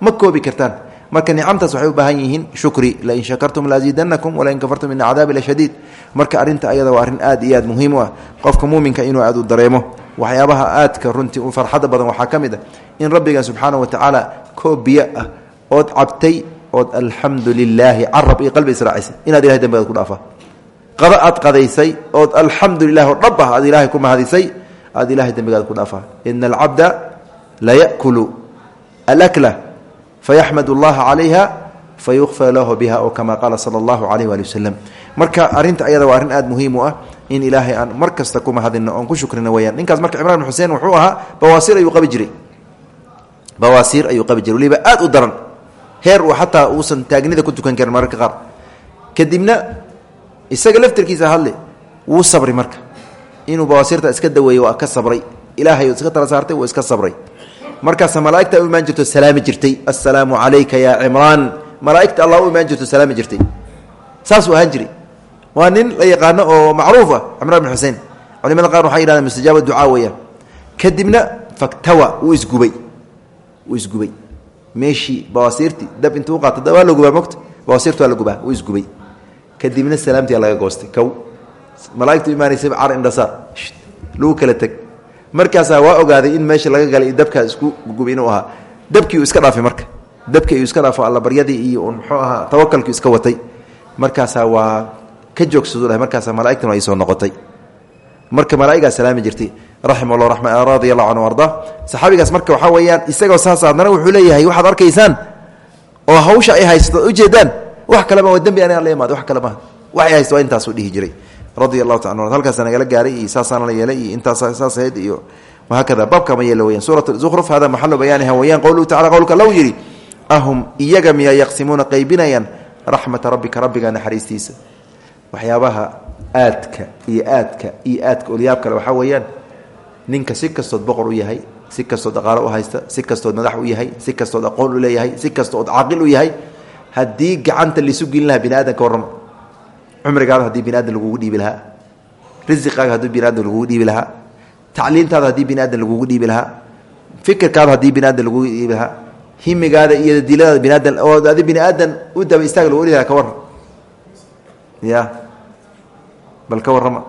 ma koobi kartaan. Marka nicamtaas waxay u baahan yihiin shukri. Lain shakartum laasiidanakum walain kafartum ina cadaabi lashadiid marka arrinta ayada waa arrin aad iyo aad muhiim u ah. Qofka muuminka inuu aad u dareemo waxyaabaha aadka runtii u farxadda badan waxaa ka mid ah in rabbigan subxaana wa tacaala koob biyo ah ood cabtay ood alxamdu lilaahi carab iyo qalbi israacisay inaad ilahay dambigaad ku dhaafa qada aad qadaysay ood alxamdu lilah oo dhab ah aad ilaahay ku mahadisay aad ilahay dembigaad ku dhaafa ina alcabda la yakulu alakla fayaxmad اllaha calayha fayukfar lahu biha oo kama qaala sala allahu alayh waali marka arrinta ayada waa arrin aad muhiim ah in ilaahay aan mar kasta ku mahadino ku shukrino weyaan ninkaas marka cimran xuseen wuxuu ahaa bawaasiir ayuu qabi jiray. Bawaasiir ayuu qabi jiray. Waliba aad u daran heer uu xataa uusan taagnida ku tukan karin mararka qaar. Kadibna isaga laftirkiisa hadle wuu sabri marka. Inuu bawaasiirta iska daweeyo waa ka sabray. Ilaahay iska tala wuu iska sabray. Markaasa malaaigta u imaan jirto salaami jirtay. Assalaamu calayka yaa cimraan malaaigta allah u imaan jirto salaami jirtay. Saasuu ahaan jiray. Waa nin la yaqaano oo macruuf ah bin xusein culimada qaar waxay yidhahdeen mustajaaba ducaa weeyaan. Kadibna faktawa wuu isgubay. Wuu isgubay. Meeshii bawaasiirtii dab intuu uqaata waa la gubaa mogta bawaasiirta waa la gubaa wuu isgubay kadibna salaamtii laga goostay. Kow malaaigtu imaanaysaba car indhasaar lagu kala teg markaasaa waa ogaaday in meesha laga galay dabkaa isku gubay inuu ahaa. Dabkii iska dhaafay marka. Dabkii uu iska dhaafo allabaryadii iyo un muxuu ahaa iska watay. Markaasaa waa ka joogsadu dhahay markaasaa malaaigtan ay soo noqotay. Marka malaa'igaa salaami jirtay. Raxima allah rama radia allahu canhu arda. Saxaabigaas marka waxaa weeyaan isagoo saas wuxuu leeyahay waxaad arkaysaan? Oo hawsha ay haysto ujeedaan wax kalema waa dembi anigaan la imaada wax kale maaha waxay haysto waa intaasuu dhihi jiray. Radia taala anhu halkaasa nagala gaaray iyo saasaana la yeelay iyo intaas saas ahayd iyo wahaakada baabka ma yeela weyaan suurat zukruf hada maxalu bayaaniha weyaan qowluhu tacala qowlka low yidhi ahum iyaga miyaa yaqsimuuna qaybinayaan raxmata rabbika rabbiga naxariistiisa. Waxyaabaha aadka iyo aadka iyo aadka olyaab kale waxaa ninka si kastood boqor u yahay si kastood dhaqaalo u haysta si kastood madax u yahay si kastood aqoon u leeyahay si kastood caaqil u yahay haddii gacanta laisu gelin lahaa bini aadamka warrama cumrigaada haddii bini aadam lagugu dhiibi lahaa risiqaaga haddii bini aadam lagugu dhiibi lahaa tacliintaada haddii bini aadam lagugu dhiibi lahaa fikirkaada haddii bini aadam lagugu dhiibi lahaa himigaada iyo diladaada bini aadam oo adi bini aadam u daba istaag lagu dhihi lahaa ka warran ya bal ka warrama.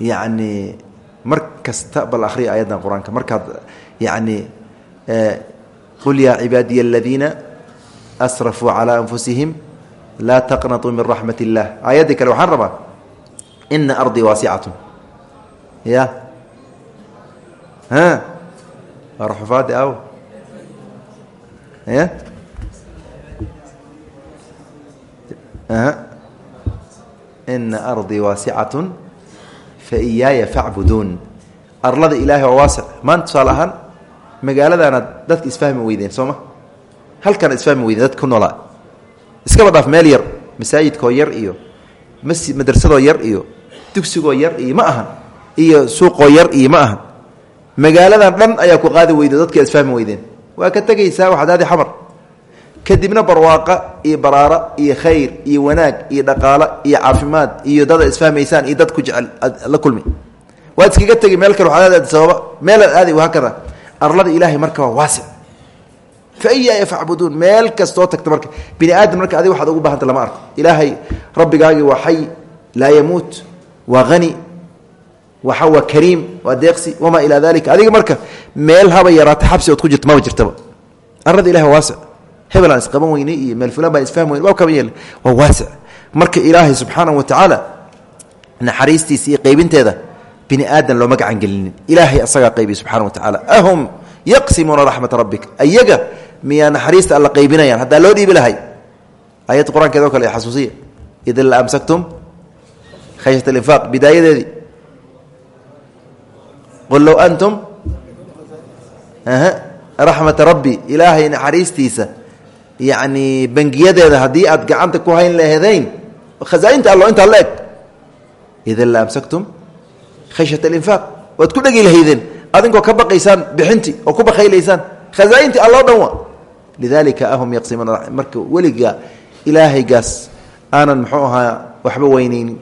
Yacni mar kasta bal akhriya aayaddan qur'aanka. Markaad yacni qul yaa cibaadiya aladiina asrafuu calaa anfusihim laa taqnatuu min raxmat اllah aayaddii kale waxaan rabaa ina ardii waasicatun ya. Waa ruxufaadi aw ya. Ina ardii waasicatun faiyaaya facbuduun arlada ilaahay waa waasic maanta tusaale ahaan magaaladaanaad dadka isfahmi weydeen soo ma? Halkaana isfahmi weydeen dadka ku noolaa. Iskaba meel yar masaajidkoo yar iyo masjid madrasadoo yar iyo dugsigoo yar iyo ma ahan. Iyo suuqoo yar iyo ma ahan. Magaaladan dhan ayaa ku qaadi weydo dadka isfahmi weydeen. Waa ka tegaysaa waxdaadi xamar. Kadibna barwaaqa iyo baraara iyo khayr iyo wanaag iyo dhaqaalo iyo caafimaad iyo dad ad isfahmaysaan iyo dad ku jecel la kulmi. Waad iskaga tegi meel kale waxaad aadi sababa. Meelaad aadi wahaakada arlada ilaahay marka waa waasic fa iyaaya facbuduun meel kastoo tagta marka. Bini aadam marka adiga waxaad ugu bahanta lama arko. Ilaahay rabbigaagii waa xay laa yamuut waa hani waxa waa kariim waa deeqsi wamaa ilaa dalika adiga marka meel haba yaraata xabsi ood ku jirta maba jirtaba. Arlada ilahay waa waasic hebel aan isqaban weynay iyo meel fulan baan isfahmi weyn waa kama yeel waa waasic marka ilaahay subxaanahu wa tacaala naxariistiisa iyo qaybinteeda bini aadan looma gacan gelinin. Ilaahay asagaa qaybiy subxana wa tacaala. Ahum yaqsimuuna raxmata rabbik. Ayaga miyaa naxariista alla qaybinayaan? Haddaa loo dhiibi lahay. Ayadda qur'aankeeda o kale xasuusiya. Ida la amsaktum khashyat alinfaaq bidaayadeedii. Qul low antum raxmata rabbi ilaahay naxariistiisa yacni bangiyadeeda haddii aad gacanta ku hayn lahedayn khazaainta allo intaa la eg. Ida la amsaktum khashyat alinfaaq waad ku dhegi lahaydeen. Adinkoo ka baqaysaan bixintii oo ku bakaylaysaan. Khazaaintii alloo dhan wa lidalika ahum yaqsimuuna marka weliga ilaahaygaas aanan muxuu ahaa waxba weynaynin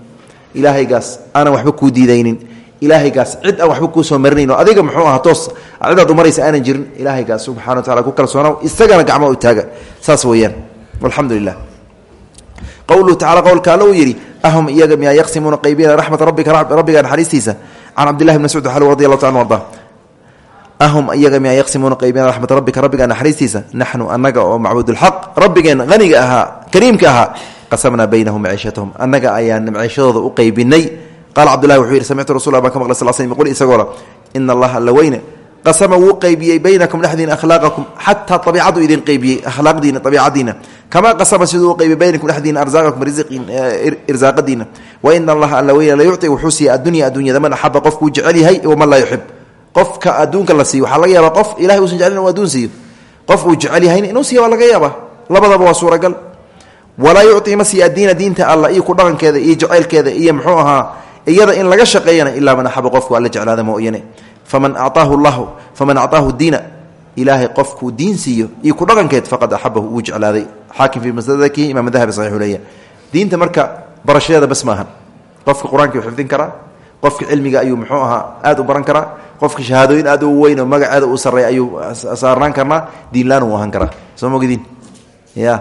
ilaahaygaas aanan waxba kuu diidaynin. Ilaahaygaas cid aan waxba kuu soo marinayn oo adiga muxuu ahaa toos. Cidaad umaraysa aanan jirin. Ilaahaygaas subxana wa tacala ku kalsoonaw isagana gacmo u taaga. Saas weeyaan. Yidhi ahum iyaga miyaa yaqsimuuna qaybina raxmata rabbika rabbiga naxariistiisa can cabdillahi bn mascuud xal radi allahu ta anu arda ahum iyaga miyaa yaqsimuuna qaybina raxmata rabbika rabbiga naxariistiisa naxnu annaga oo macbuudulxaq rabbigeen haniga ahaa kariimka ahaa qasamnaa baynahum maciishatahum annaga ayaan maciishadooda u qaybinay qaala cabdullahi wuxuu yidhi samictu rasul baan ka maqlay sal sl qul isagoola ina allaha alla weyne qasama wuu qaybiyey baynakum dhexdiina akhlaaqakum xataa abiicadu idin qaybiyey akhlaaqdiina abiicadiina kamaa qasama siduu u qaybiyey baynakum dhexdiina arsaaqakum irsaaqadiina. Wa ina allaha alla weyne la yucطi wuxuu siiya addunya adduunyada man axaba qofkuu jecel yahay waman laa yuxib. Qofka adduunka la siiyo waxaa laga yaabaa qof ilahay uusan jeclin uu adduun siiyo. Qof uu jecel yahayna inuu siiya laga yaabaa. Labadaba waa suuragal. Walaa yucطi ma siiya addiina diinta alla iyo ku dhaqankeeda iyo jaceylkeeda iyo muxuu ahaa iyada in laga shaqeeyana ilaa man axaba qofku alla jeclaada mooyane faman acaahu llahu faman acaahu diina. Ilaahay qofkuu diin siiyo iyo ku dhaqankeed faqad axabahu wuu jeclaaday. Xaakim fii masdakihi imaam dahabi saxiixu leeya diinta marka barashadeeda bas maahan. Qofka qur'aankii xifdin karaa qofka cilmiga ayuu muxuu ahaa aad u baran karaa qofka shahaadooyin aad u weyn oo magaceeda u sarreey ayuu saarnaan karnaa diinlaan uu ahaan karaa. Soo mogdiin ya.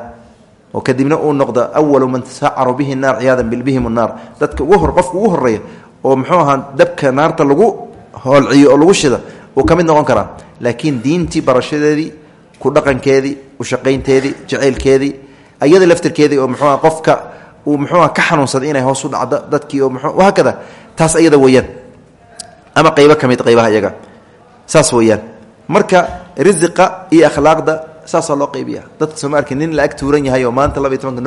Oo kadibna uu noqda awalu man tasacaru bihi naar ciyaadan bihim naar. Dadka ugu hor qofka ugu horreeya oo muxuu ahaa dabka naarta lagu hoolciyo oo lagu shida uu ka mid noqon karaa laakiin diintii barashadeedii ku dhaqankeedii ushaqaynteedii jacaylkeedii ayada laftirkeedii oo muxuu qofka uu muxuuha ka xanuunsaday inay hoos u dhacdo dadkii oo mxuu haakada taas ayada weeyaan. Ama qaybo ka qaybaha iyaga. Saas weeyaan. Marka risiqa iyo akhlaaqda saasaa loo qaybiya dadka sooma nin la ag yahay oo maanta laba iyo tobanka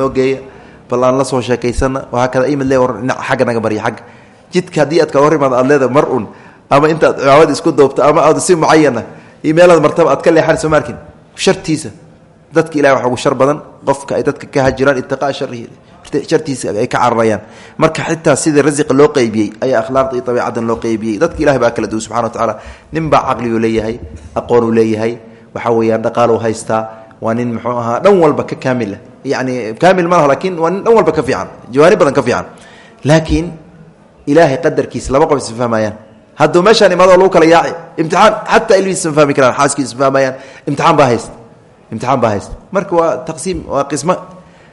la soo sheekaysana haakada imid le war naga barya xagga jidka haddii aad aad leeda mar un ama intaad cimaamad isku doobto ama aad si mucayana iyo meelaad martaba aad ka leexan sooma arkin shartiisa. Dadka ilahi waxa ugu shar badan qofka ay dadka ka hajiraan itiqaa sharihi shartiisa ay ka cararayaan. Marka xitaa sidii rasiqa loo qeybiyey ayaa akhlaaqda iyo abiicadan loo qeybiyey dadka ilahi baa kala duwan subxana wa tacaala. Nin baa caqliguu leeyahay aqoonuu leeyahay. Waxa weeyaan dhaqaaluu haystaa. Waa nin muxuu ahaa dhan walba ka kaamila yani kaamil ma laha laakiin waa nin dhan walba ka fiican. Jawaani badan ka fiican. Laakiin ilaahay qadarkiisa laba qof isma fahmayaan hadduu meeshaan imaado lagu kala yaaci imtixaan xataa ilmihiis isma fahmi karaan xaaskiis isma fahmayaan imtixaan baa haysta imtixaan baa haysta marka waa taqsiim waa qismo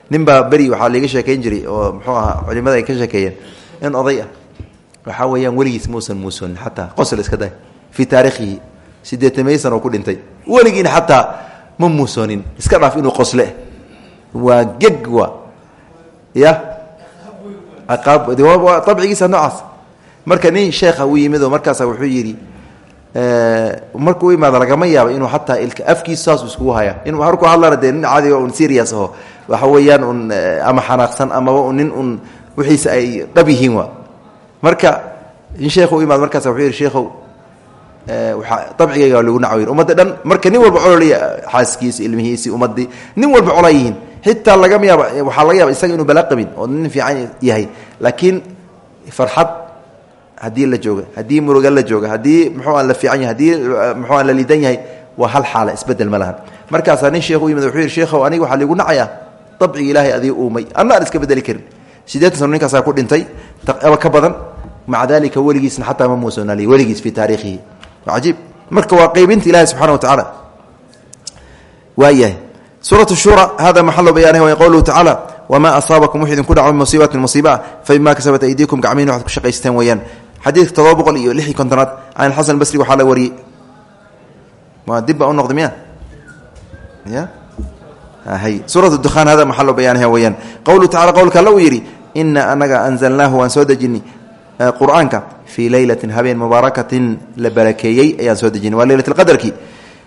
nin baa beri waxaa liiga sheekayn jiray oo muxuu ahaa culimada ay ka sheekeeyeen in oday ah. Waxaa weeyaan weligiis muusan muusonin xataa qosol iska day fii taariikhihi sideetamey san oo ku dhintay. Weligiina xataa ma muusoonin iska dhaaf inuu qosle waa geg wa ya? Abcigiisa noocaas marka nin sheekha u yimid oo markaasa wuxuu yidhi markuu imaado lagama yaaba inuu ilka afkiisu saas iskugu haya in markuu hadlana dee nin caadiga un serious aho waxa weeyaan un ama xanaaqsan amaba nin un wixiisa ay dhab yihiin wa marka in sheekhu u imaado markaasa wuxuu yidhi sheekhow waaa dabcigayga lagu nacawyr ummadda dhan marka nin walba cololaya xaaskiisi ilmihiisi ummadii nin walba colaa yihiin. Xitaa lagama yaaba waxaa laga yaaba isaga inuu balaa qabin oo nin fiican yahay. Laakiin farxad haddii la jooga haddii muruga la jooga haddii muxuu aan la fiican yahay haddii muxuu aan la liidan yahay waa hal xaala isbeddel ma lahan. Markaasaa nin sheekh u yimid wuxuu yidhi sheekhow aniga waxaa liigu nacayaa dabciga ilaahay adii uumay anna aan iska bedeli karin. Sideetan sano ninkaasaa ku dhintay aba ka badan maca dalika weligiisna xataa ma muusoonaliy weligiis fii taariikhihi. Ajiib marka waa qaybinta ilahi subxana wa tacaala. Waayahay. Suurat shura hada maxalo bayaanah way qowluhu tacaala wamaa asaabakum wux idinku dhaco musiibatin musiiba fa bima kasabat aydiikum gacmihin waxad ku shaqaysteen weeyaan xadiidka todoba boqol iyo lix iyo kontonaad can xasan basri waxaa la wariyey. Waa dib baa u noqday miya ya hay suurat dukhaan hada maxalo bayaanah weyaan qowluhu tacala qowlka alla uu yidhi ina anaga anzalnaahu waan soo dejini qur'aanka fii leylatin habeen mubaarakatin la barakeeyey ayaan soo dejinay. Waa leylat qadarki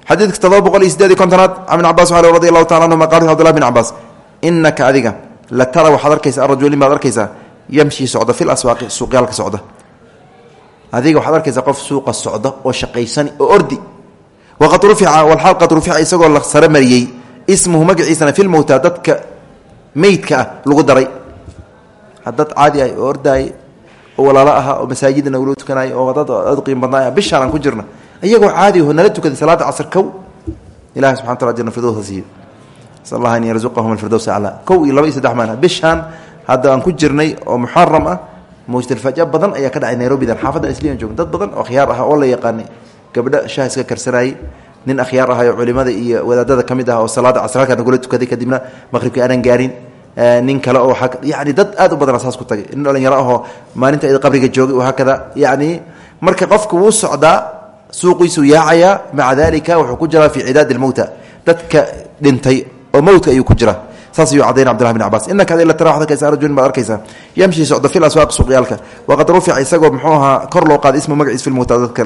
xadiidka todoba boqol iyo sideed iyo kontonaad ibn cabas al radi allahu taala anhuma qal cbdullah bin cabaas inaka adiga la tara waxaad arkaysa arajulin baad arkaysaa yamshi socda fil aswaaqi suuqyaalka socda adiga waxaad arkaysaa qof suuqa socda oo shaqaysani oo ordi. Waqad rufica walxaal qad rufica isagoo la sare mariyey ismuhu magaciisana filmowta dadka meydka ah lagu daray. Dad caadi ah oo ordaay oo oo masaajidda nagula tukanay oo dad aad qiim badnaay bishaan aan ku jirna iyagoo caadi aho nala tukaday salaada casr kow ilahi subxana wataala janna firdowsa siiyo. Nasal an yarzuqahum alfirdows aclaa. Kow iyo laba iyo saddex bishaan hadda aan ku jirnay oo muxaram ah mawjdalfaja badan ayaa ka dhacay nairobidan xaafaddan isliyan joog dad badan oo akhyaar ah oo la yaqaanay gabdho shaha iska karsanayay nin akhyaar ahay oo culimada iyo wadaadada ka ah oo salaada casr halkaa nagula tukaday kadibna maqhribka aanan gaarin nin kale oo yani dad aad u badana saas ku tagay. Nin dhalinyaro ahoo maalinta id qabriga joogay hakada yani marka qofka wuu socdaa suuqiisuu yaacayaa maca dalika wuxuu ku jiraa fii cidaadi lmowta dadka dhintay oo mowtka ayuu ku jira saas ayuu cadayn cbdullah bin cabaas inaka adi la tara waxad arkaysa rajulin baad arkaysaa yamshi socda fi laswaaq suuqyaalka. Waqad rufica isagoo muxuu ahaa kor loo qaaday ismu magaciis fi lmowta dadka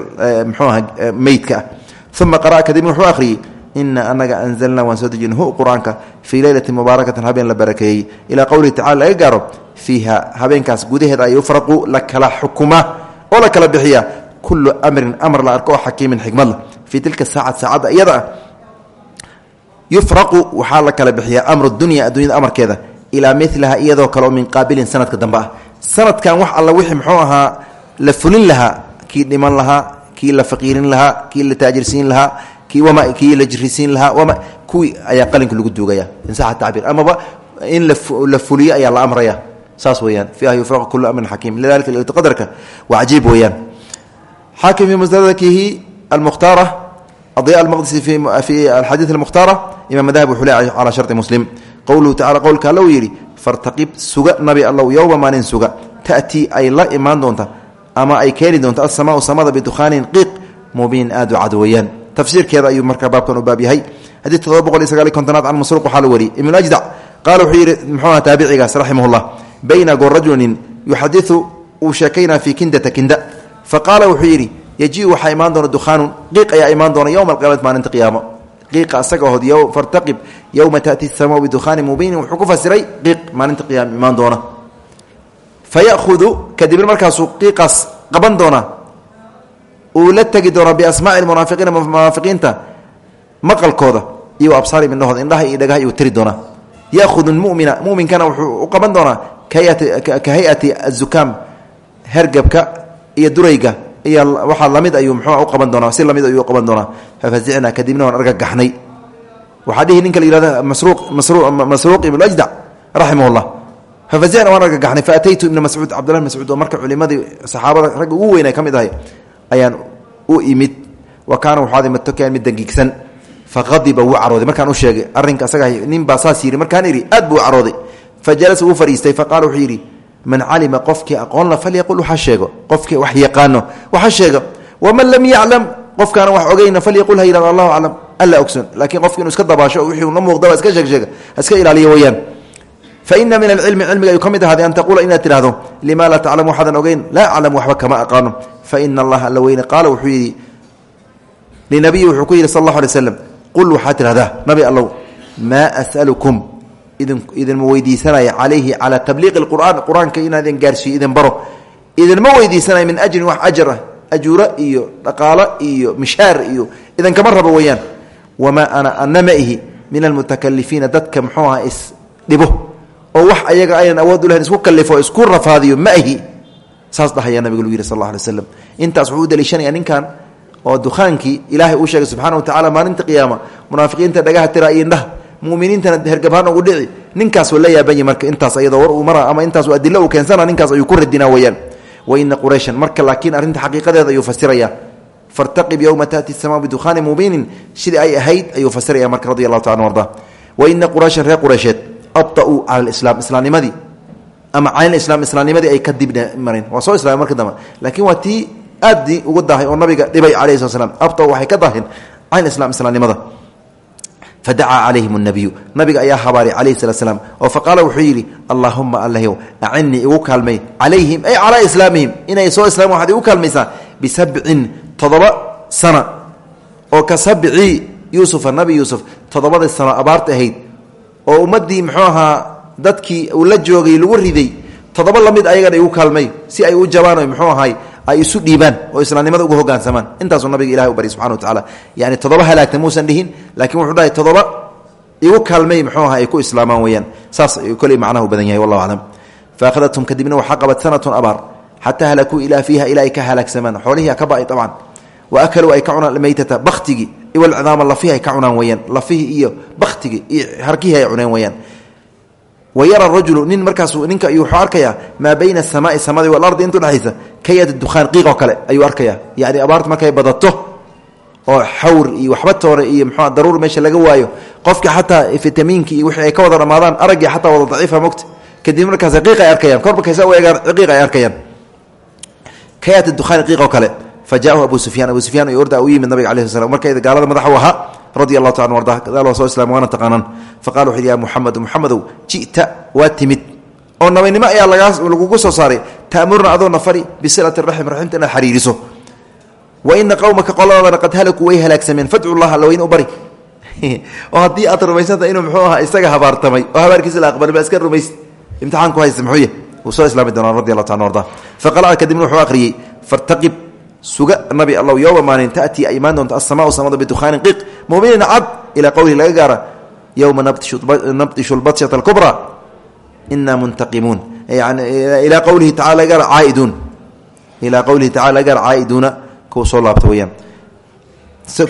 muxuu ahaa meydka ah uma qara'a kadibna wuxuu akhriyey ina anaga anzalna waan soo dejin hu qur'aanka fii leylati mubaarakatin habeen la barakeeyey ilaa qowlihi tacala laga gaaro fiiha habeenkaas gudaheeda ay yufraqu la kala xukuma oo la kala bixiya kullu amrin amar la arko oo xakiimin xikmadla fii tilka saacad saacadda iyada yufraqu waxaa la kala bixiyaa amru dunya addunyada amarkeeda ilaa miliha iyadoo kale oo min qaabilin sanadka dambe ah. Sanadkan wax alla wixii muxuu ahaa la fulin lahaa kii dhiman lahaa kii la faqiirin lahaa kii la taajirsiin lahaa kii la jirisiin lahaa wama kuwii ayaa qalinka lagu duugaya insaxa tacbiir. Amaba in la fuliyo ayaa la amraya. Saas weyaan fiiha yufraqu kulu amrin xakiim lidalika qadarka waa cajiib weeyaan. Xaakim fi musnadakihi almukhtaara adiya almaqdisi fi alxadiid almukhtaara imam madahib wuxuu le calaa sharti muslim qowluhu tacala qowlka alla uu yidhi fartaqib suga nabi allow yowma maalin suga ta'tii ay la imaan doonta ama ay keeni doonto asamaau samada bidukhaanin qiiq mubiin aad u cad weeyaan tafsiirkeeda ayuu markaa baabkan u baab yahay xadiid todoba boqol iyo sagaal iyo kontonaad can masruuq waxaa la wariyey ibnu ajdac qaala wuxuu yidhi muxuu aha taabicigaas raximahullah bayna goor rajulin yuxadiu uu sheekaynaa fii kindata kinda fa qaala wuxuu yidhi yajiu waxaa imaan doona dukhaanun. Qiiq ayaa imaan doona yowma alqiyamati maalinta qiyaamo. Qiiqa asaga hood fartaqib yowma taati samaa bidukhaanin mubiinin wuxuu ku fasiray qiiq maalinta qiyaama imaan doona. Fa ya'hudu kadibna markaasuu qiiqaas qaban doona. Uu la tegi doona biasmaaci munaafiqiina munaafiqiinta maqalkooda iyo absaari indhahooda indhaha iyo dhagaha iyuu tiri doonaa yaahudu mumina muminkana wuxuu u qaban doonaa ka hayati azukaam hergebka iyo durayga waxaa la mid ayuu mxuu u qaban doonaa si la mid ayuu u qaban doonaa. Fafazicnaa kadibna waan argagaxnay waxaa dhihi ninka la yihahda masruuq ibnu ajdac raximah llah fafazicna waan argagaxnay faataytu ibna mascuud cabdullah mascuud oo marka culimadii saxaabada ragga ugu weynay ka mid ahay ayaan u imid. Wa kaana waxaad matokaan mid dangiigsan. Faadiba wuu carooday. Markaan u sheegay arinka asaga nin baa saas markaan idhi aad buu carooday. Fa jalasa wuu fadhiistay man calima qofkii aqoonla falyaqul waxa sheego qofkii wax yaqaano waxa sheega waman lam yaclam qofkaana wax ogeyna falyaqul ha yihahdo allahu aclam alla ogson laakiin qofki inuu iska dabaasho wixii una muuqdaba iska sheegsheega iska ilaaliyo weyaan faina min alcilmi cilmiga ayuu ka mid ahaaday an taquula inaad tidhahdo lima laa taclam waxaadan ogeyn laa aclam waxba kama aqaano faina allaha alla weyne qaala wuxuu yidhi linabiyi wuxuu ku yidhi sal allahu alay slam qul waxaad tidhahdaa nabi allow maa as'alukum idinma weydiisanaya calayhi calaa tabliiqi lqur'aan qur'aanka inaan idin gaarsiiyo idin baro idinma weydiisanaya min ajrin wax ajar ah iyo dhaqaalo iyo mishaar iyo idinkama rabo weeyaan. Wamaa ana ana min almutakalifiina dadka muxuu aha isdhibo oo wax ayaga aynan awood u lahayn isku kalifo isku rafaadiyo ma saas dhahayaa nabiga lagu yihi sal alla alay waslam intaas wuxuu u daliishanayaa ninkan oo dukaankii ilaahay uu sheegay subxana wa tacala maalinta qiyaama munaafiqiinta dhagaha tira iyo indhaha muminiintana hergabhaan ugu dhici. Ninkaas la yaabany marka intaas ayadoo war uu mara ama intaas adilo uu keensana ninkaas ayuu ku radinaa weyaan waina qurayshan marka laakiin arrinta xaqiiqadeeda ayuu fasiraya. Fartaqib yowma taati samaa bidukhaani mubiinin sidii ay ahayd ayuu fasiraya marka radi allahu taala arda waina qurayshan reer qureysheed abda'uu cala lislaam islaamnimadii ama cala islam islaamnimadii ay ka dib mareen waa soo islaamay marka dambe. Laakiin waa tii aadii ugu daahay oo nabiga dhibay calayhi slat slam waxay ka daaheen can islam islaamnimada fadacaa calayhim nabiyu nabiga ayaa habaaray calayhi salat slam oo faqaala wuxuu yidhi allaahuma allahyow acinnii igu kaalmay calayhim ay calaa islaamihim inay soo islaameen waxaad igu kaalmaysaa bisabcin toddoba sana oo ka sabci yuusufa nabi yuusuf toddobada sano abaarta ahayd oo ummaddii muxuu ahaa dadkii uu la joogay lagu riday toddoba la mid ayagana igu kaalmay si ay u jabaan muxuu ahay ay isu dhiibaan oo islaamnimada ugu hogaansamaan. Intaasuu nabiga ilahi u bary subxana wa tacaala yani toddoba halaagta muusan dhihin laakiin wuxuu dhahay toddoba igu kaalmay muxuu aha ay ku islaamaan weyaan saas koley macnaha u badan yahay wallahu aclam fa akhadathum kadibna waxaa qabad sanatun abaar xataa halakuu ilaa fiiha ilaa ay ka halaagsamaan. Xoolihii ka ba'ay abcan wa akaluu ay ka cunaan meytata baktigii iwalcidaama lafihii ay ka cunaan weyaan lafihii iyo baktigii iyo harkihii ay cuneen weyaan wayara rajulu nin markaas ninka wuxuu arkayaa maa bayna asamaai samada walardi intu dhexaysa kayad dukaan qiiqoo kale ayuu arkaya. Yani abaarta markay badato oo xawr iyo waxba toore iyo mxua daruur meesha laga waayo qofki xataa fitamiinki iyo wixii ay ka wada dhamaadaan araggii xataa wada daciifa mogta kadib markaas qiiq ay arkayaan kormarkaysa u eegaan qiiq ay arkayaan. Qiiqoo kale fa jaahu abu sufyaan abu sufyaan iyo orda u yimid nabiga alai sl slam markay gaalada madax u ahaa radi taala arda gadaal soo islam waana taqaanaan faqala wuxu ya muxamedu muxamedow timid oo nabaynimo ayaa lagaa lagugu soo saaray ta'muruna adoona fari bisilati raxim raximta inaad wa ina qowmaka qoladaadana qad halakuu way halaagsameen fadcu llaha alla weyne u bari oo haddii aad rumaysanta inuu muxuu ahaa isaga habaartamay oo habaarkiisa la aqbalay ba iska rumays imtixaan ku haysta muxuu yahy wuu soo islaami doonaa radi taala arda faqala kadibna wuxuu akhriyey fartaqib suga nabi allow yowma maalin taأtii ay imaan doonto asamaau samada bidukhaanin qiiq muminin cad ilaa qowlihi laga gaara yowma nabtishu lbatshata alkubra. Inaa muntaqimuun ilaa qowlihi taala laga gaara caaiduun ilaa qowlihi tacala laga gaara caa'iduuna kuu soo laabto weyaan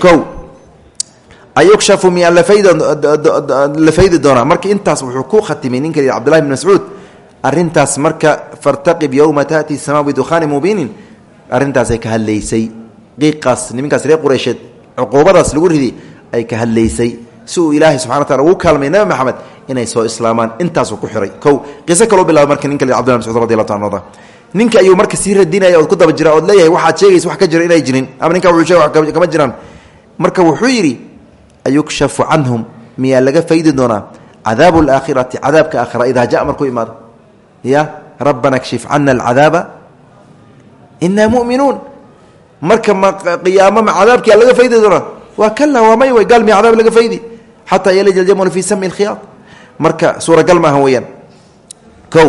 o ayukshafu miyaa la faydi doonaa marka intaas wuxuu ku khatimay ninka la cbdullahi bn mascuud arintaas marka fartaqib yowma taati samaa bidukhaani mubiinin arrintaasay ka hadlaysay qiiqaas niminkaas reer qureysheed cuquubadaas lagu ridi ay ka hadlaysay. Si uu ilaahay wa taala ugu kaalmay nabi maxamed inay soo islaamaan intaasuu ku xiray. Kow qiso kaloo bilaabay marka ninka la cbdullahi mascuud radi allahu ta arda ninka ayuu marka sii radinaya ood ku daba jira ood leeyahay waxaad sheegaysa wax ka jira inay jirin ama ninka wuxuu sheegay kama jiraan. Marka wuxuu yidhi ayukshafu canhum miyaa laga faydi doonaa cadaabu alaakhirati cadaabka aakhira idaa ja markuu imaado. Ya rabbana kshif cana alcadaaba inaa muminuun. Marka ma qiyaamo ma cadaabkia laga faydi doonaa? Waa kala waa may way gaal miya cadaab laga faydi. Xataa yalija aljamlu fi sami lkhiyaad marka suuragal maaha weyaan o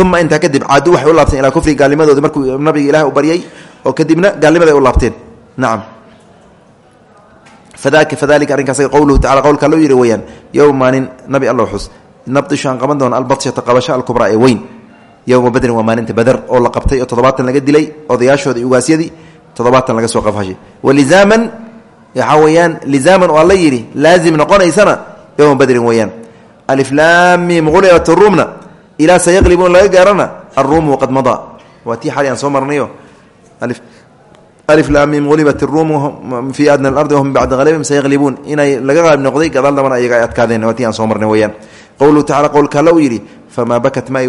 uma intaa kadib caadu waxay u laabteen kufri gaalnimadoodi markuu nabiga ilaah u baryay oo kadibna gaalnimada ay u laabteen. Nacam fadalika arrinkaas qowluhu tacala qowlka loo yihi weyaan yowma maalin nabi allow xus nabdishu aan qaban doono albadshata qabasho alkubraa ee yowma badrin waa maalinta bader oo la qabtay oo toddobaatan laga dilay odayaashooda iyo ugaasyadii toddobaatan laga soo qafashay walizaaman waxaa weyaan lizaaman oo alla yidhi laazim noqonaysana yowma badrin weyaan aliflaamim qulibat ruumna ilaa sayaqlibuun laga gaarana aruumu qad madaa. Waa tii xali aan soo marnayo aliflaamim ulibat ruumu fii adna alardi wahum bacda halabihim sayaqlibuun inay laga qaalib noqday gadaal dambana ayaga ay adkaadeen waa tii aan soo marnay weyaan qowluhu tacala qowlka famaa bakat ma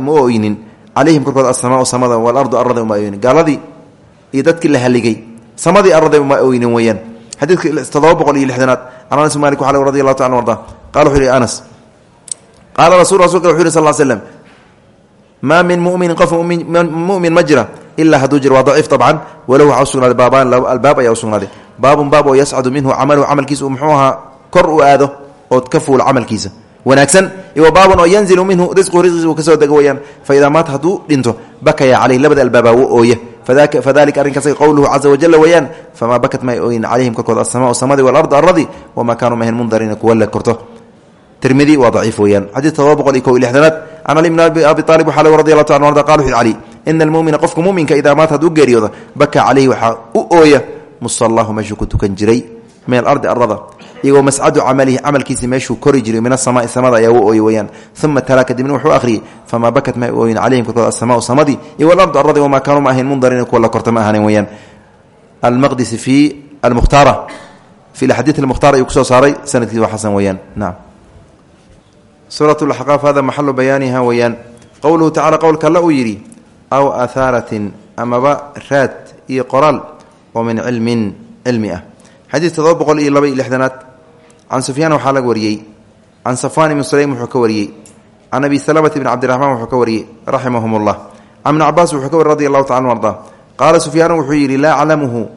ma oynin calayhim korkood asamaau samada waalardu arada uma oynin gaaladii iyo dadkii la haligay samadii arada uma oynin weyaan xadiidka toddoba boqol iyo lixdanaad can anas malik waxaa radi allahu taala arda qala wuxuu yihi anas qaala rasul rasulka wuxu yhi sal l slem maa min muminin qof mumin ma jira ilaa hadduu jiro waa daciif abcan walow waxaa usugnaaday baabaan albaab ayaa usugnaaday baabun baab oo yascadu minhu camaluhu wanaagsan baabun oo yanzilu minhu risquhu risqiisa uu ka soo dego weyaan fa idaa maata hadduu dhinto bakaya caleyh labada albaabaa wo ooya. Fadalika arrinkaas qowluhu caza wajala weyaan famaa bakat may ooyin calayhim korkood asamaau samadii walardu aradi wamaa kaanuu mahin mundariina kuwa la korto. Tirmidi waa daciif weyaan xadiid todoba boqol iyo ko iyo lixdanaad can ali bn abi aalib waxaa lg radi ta arda qala wuxu cali ina almumina qofka muminka idaa maata hadduu geeriyoodo baka caleyhi waxaa u ooya musallahu meeshuu ku tukan jiray min alardi arada iyagoo mascadu camalihi camalkiisi meeshuu kori jiray min asamaai samada ayaa u ooya weyaan uma talaa wuxuu akhriyey famaa bakat ma ooyin calayhim korkood asamaau samadii. Iyo walardu aradi wamaa kaanuu ma ahayn mundariina kuwa la korta ma ahanin weyaan almaqdisi fi almukhtaara fi axadiid almukhtaar ayuu ku soo saaray sanadkiis waa xasan weyaan nacam suurat laxqaaf hada maxalu bayaaniha weyaan qowluhu tacala qowlka alla uu yidhi aw ahaaratin amaba raad iyo qoraal oo min cilmin cilmi ah xadiid todoba boqol iyo laba iyo lixdanaad. Can sufyaan waxaa laga wariyey. Can safaan ibni sulaym wuxuu ka wariyey. Can abi salamata bni cabdiraxmaan wuxuu ka wariyey raximahum ullah can ibni cabaas wuxuu ka wariy radi allahu taala anu arda. Qaala sufyaanu wuxuu yidhi laa aclamuhu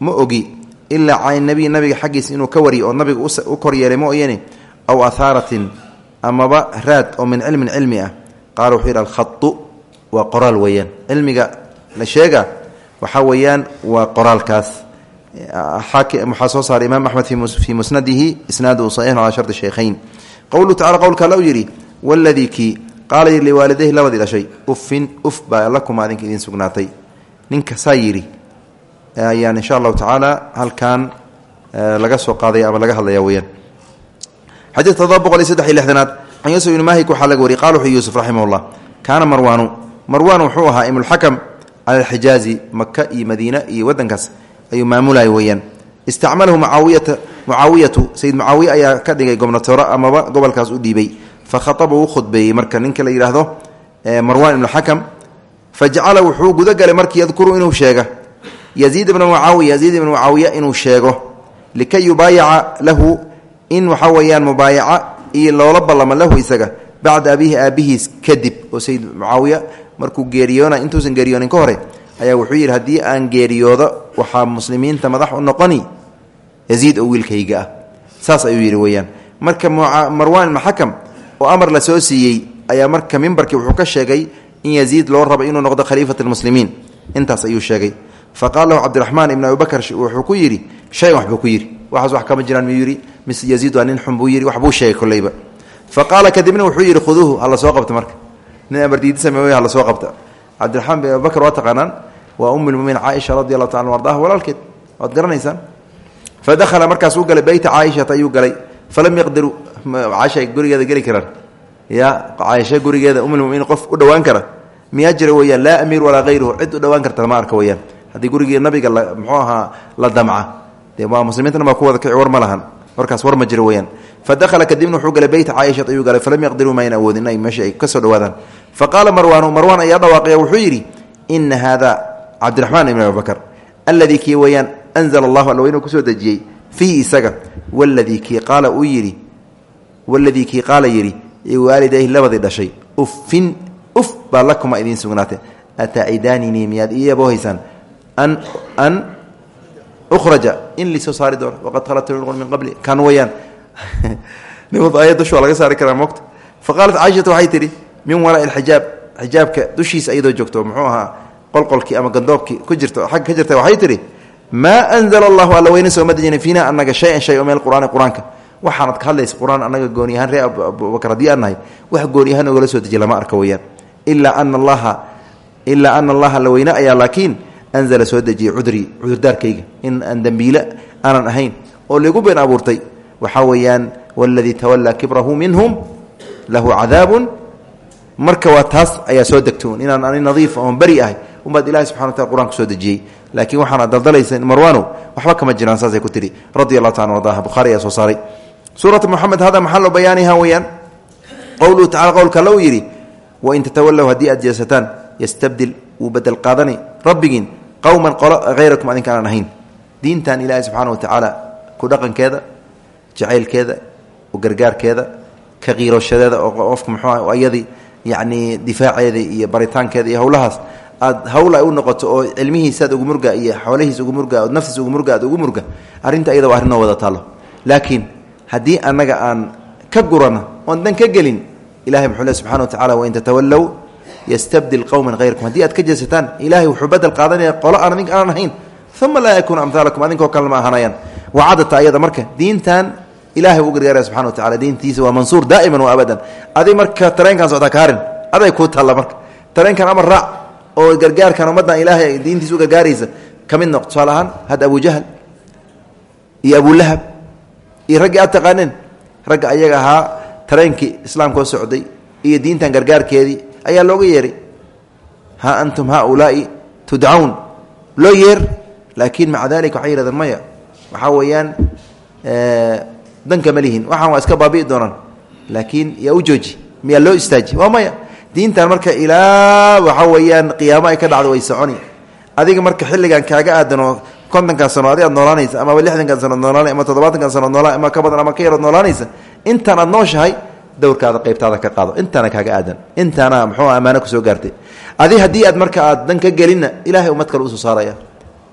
ma ogi ilaa can nabiy nabiga xaggiisa inuu ka wariyo oo nabiga u kor yeelay ma oyane aw ahaaratin amaba raad oo min cilmin cilmi ah. Qaala wuxuu yidhi waa qoraal weeyaan. La sheega waxaa waa qoraalkaas waxaa soo saaray imaam axmed fii musnadihi isnaaduhu saxiixun calaa shardi shaykhayn qowluhu tacala qowlka alla u yidhi waladii kii qaala yidhi liwaalidayhi labadii dhashay uffin uf baa lakumaa adinka idiin sugnaatay ninka saa yidhi ayaan insha allahu tacaala halkan laga soo qaaday ama laga hadlaya weyaan xadiid todoba boqol iyo saddex iyo lixdanaad can yuusuf ibni mahik waxaa laga wariyay qala wuxuu yuusuf raximah llah kaana marwaanu marwaan wuxuu ahaa imulxakam cala alxijaazi maka iyo madiine iyo waddankaas ayuu maamulaya weeyaan. Istacmalahu mucaawiyata mucaawiyatu sayid mucaawiya ayaa ka dhigay gobnatooro amaba gobolkaas u dhiibay. Fa khaaba uu khudbeeyey marka ninka la yidhaahdo marwaan ibnuxakam fajacala wuxuu gudagalay markii yadkuru inuu sheega. Yaziid ibna mucaawiya yaziid ibna mucaawiya inuu sheego. Likay yubaayaca lahu in waxaa weeyaan mubaayaca iyo loola ballamo lahu isaga bacda abiihi aabihiis kadib. Oo sayid mucaawiya markuu geeriyoona intuusan geeriyoonin ka hore ayaa wuxuu yidhi haddii aan geeriyoodo waxaa muslimiinta madax u noqoni yaziid oo wiilkayga ah. Saas ayuu yidhi weeyaan. Marka marwaan ibnu xakam oo amar la soo siiyey ayaa marka mimbarkii wuxuu ka sheegay in yaziid loo rabo inuu noqdo khaliifat almuslimiin intaas ayuu sheegay. Fa qaala lahu cabdiraxmaan ibn abibakr wuxuu ku yidhi shayan waxbuu ku yidhi. Waxaas wax kama jiraan miyuu yidhi. Mise yaziid waa nin xun buu yidhi waxbuu sheegay kolleyba fa kadibna wuxuu yidhi khuduuhu hala soo qabta marka. Nin amardiidi sameey hala soo qabta cabdiraxmaan bin abibakr waa taqaanaan waa um lmuminiin caaisha radi allahu taala ardaha walaalkeed. Waad garanaysaan? Fa dakhala markaas uu galay beyta caaishata ayuu galay. Falam yaqdiruu caaisha gurigeeda geli karaan. Ya caaisha gurigeeda umlmuminiin qof u dhowaan kara. Miyaa jira weyaan laa amiir walaa hayruhu cid u dhowaan karta lama arka weyaan haddii gurigii nabiga muxuu ahaa la damca. Dee waa muslimiintana baa ku wada kici war ma lahan warkaas war ma jiro weyaan. Fa dakhala kadibna wuxuu galay beyta caaisha ayuu galay falam yaqdiruu mayna awoodin ay meesha ay ka soo dhawaadaan. Fa qaala marwaanu marwaan ayaa dhawaaqaya wuxuu yidhi ina haada cabdiraxmaan ibn abubakar alladii kii weyaan anzala allahu alla weynuu ku soo dejiyey fiihi isaga waladii kii qaala uu yidhi waladii kii qaala yidhi waalidayhi labadii dhashay uffin uf baa lakuma idiin sugnaatay ataidaanini miyaad ii aboohaysaan an an uhraja in lisoo saari doono waqad khalat min qabli kan wayaan aya dush waa laga saari karaa mogta fa qaalat caaishatu waxay tidhi min waraai alxijaab xijaabka dushiisa iyadoo joogto muxuu ahaa qolqolkii ama gandoobkii ku jirto xagga ka jirta waxay tidhi maa anzala allahu alla weyne sooma dejina fiina anaga shay-an shay oo meel qur'aani qur'aanka waxaanad ka hadlaysa qur'aan anaga gooni ahaan ree abubakar haddii aan nahay wax gooni ahaan ogala soo dejiya lama anzala soo dejiyey cudrii cudurdaarkayga in aan dembiile aanan ahayn oo ligu been abuurtay waxaa weeyaan waladii tawallaa kibrahu minhum lahu cadaabun marka waa taas ayaa soo degtoon inaan ani nadiif oon beri ahay umbaad ilahi subxana wataala quraan ku soo dejiyey laakiin waxaana daldalaysa marwano waxba kama jiraan saasay ku tihi radi allahu taala ardaha buhaari ayaa soo saaray suuratu moxamed hada maxaa loo bayaaniha weeyaan qowluhu tacala qowlka alla uu yidhi wain tatawallow haddii aad jeesataan yastabdil wuu bedel qaadani rabbigiin qowman qolo hayrakum adinka aanan ahayn. Diintan ilaahi subxaana wa tacaala ku dhaqankeeda jacaylkeeda gargaarkeeda ka qiiroshadeeda oo qofka muxuu ayadii yacni difaaceeda iyo baritaankeeda iyo howlahaas aad hawl ay u noqoto oo cilmihiisaad ugu murga iyo xoolahiis ugu murga oo naftiis ugu murga aad ugu murga arrinta iyada waa arrinoo wada taalo. Laakiin haddii annaga aan ka wa tacala ystabdil qowman hayrakum haddii aad ka jeesataan ilahay wuxuu bedel qaadanaya qolo aan adink aanan ahayn uma laa yakuunu amhaalakum adinkoo kalema ahanayaan. Wacadata ayada marka diintan ilahay uu gargaaraya subxana wa tacala diintiisa waa mansuur daa'iman wa abadan. Adi marka tareenkan socdaa kaarin aday kuu taalla marka. Tareenkan amar raac oo gargaarkan ummaddan ilaahay diintiisa u gargaaraysa ka mid noq tusaale ahaan hadda abujahl iyo abulahab iyo raggii aad ragga ayaga ahaa tareenkii islaamkoo socday iyo diintan gargaarkeedii ayaa looga yeeray ha antum haulaai tudcawn loo yeer laakiin maca dalika waxay yihahdeen maya waxaa weeyaan danka ma waxaan waa iska baabi'i doonaan. Laakiin yaa u jooji miyaa loo istaaji? Waa maya diintan marka ilaa waxaa weeyaan qiyaamo ay ka dhacdo way soconi. Adiga marka xilligan kaaga aadan oo sano adi aad noolaanaysa amaba lixdankan sanood noolaana ama toddobaatankan sanood noola ama ka badan ama ka yarood noolaanaysa intaan aad nooshahay dowrkaada qaybtaada ka qaado. Intaana kaaga aadan. Intaana muxuu ammaano ku soo gaartay. Adi haddii aad marka aad dan ka gelinna ilahay ummad kale u soo saaraya.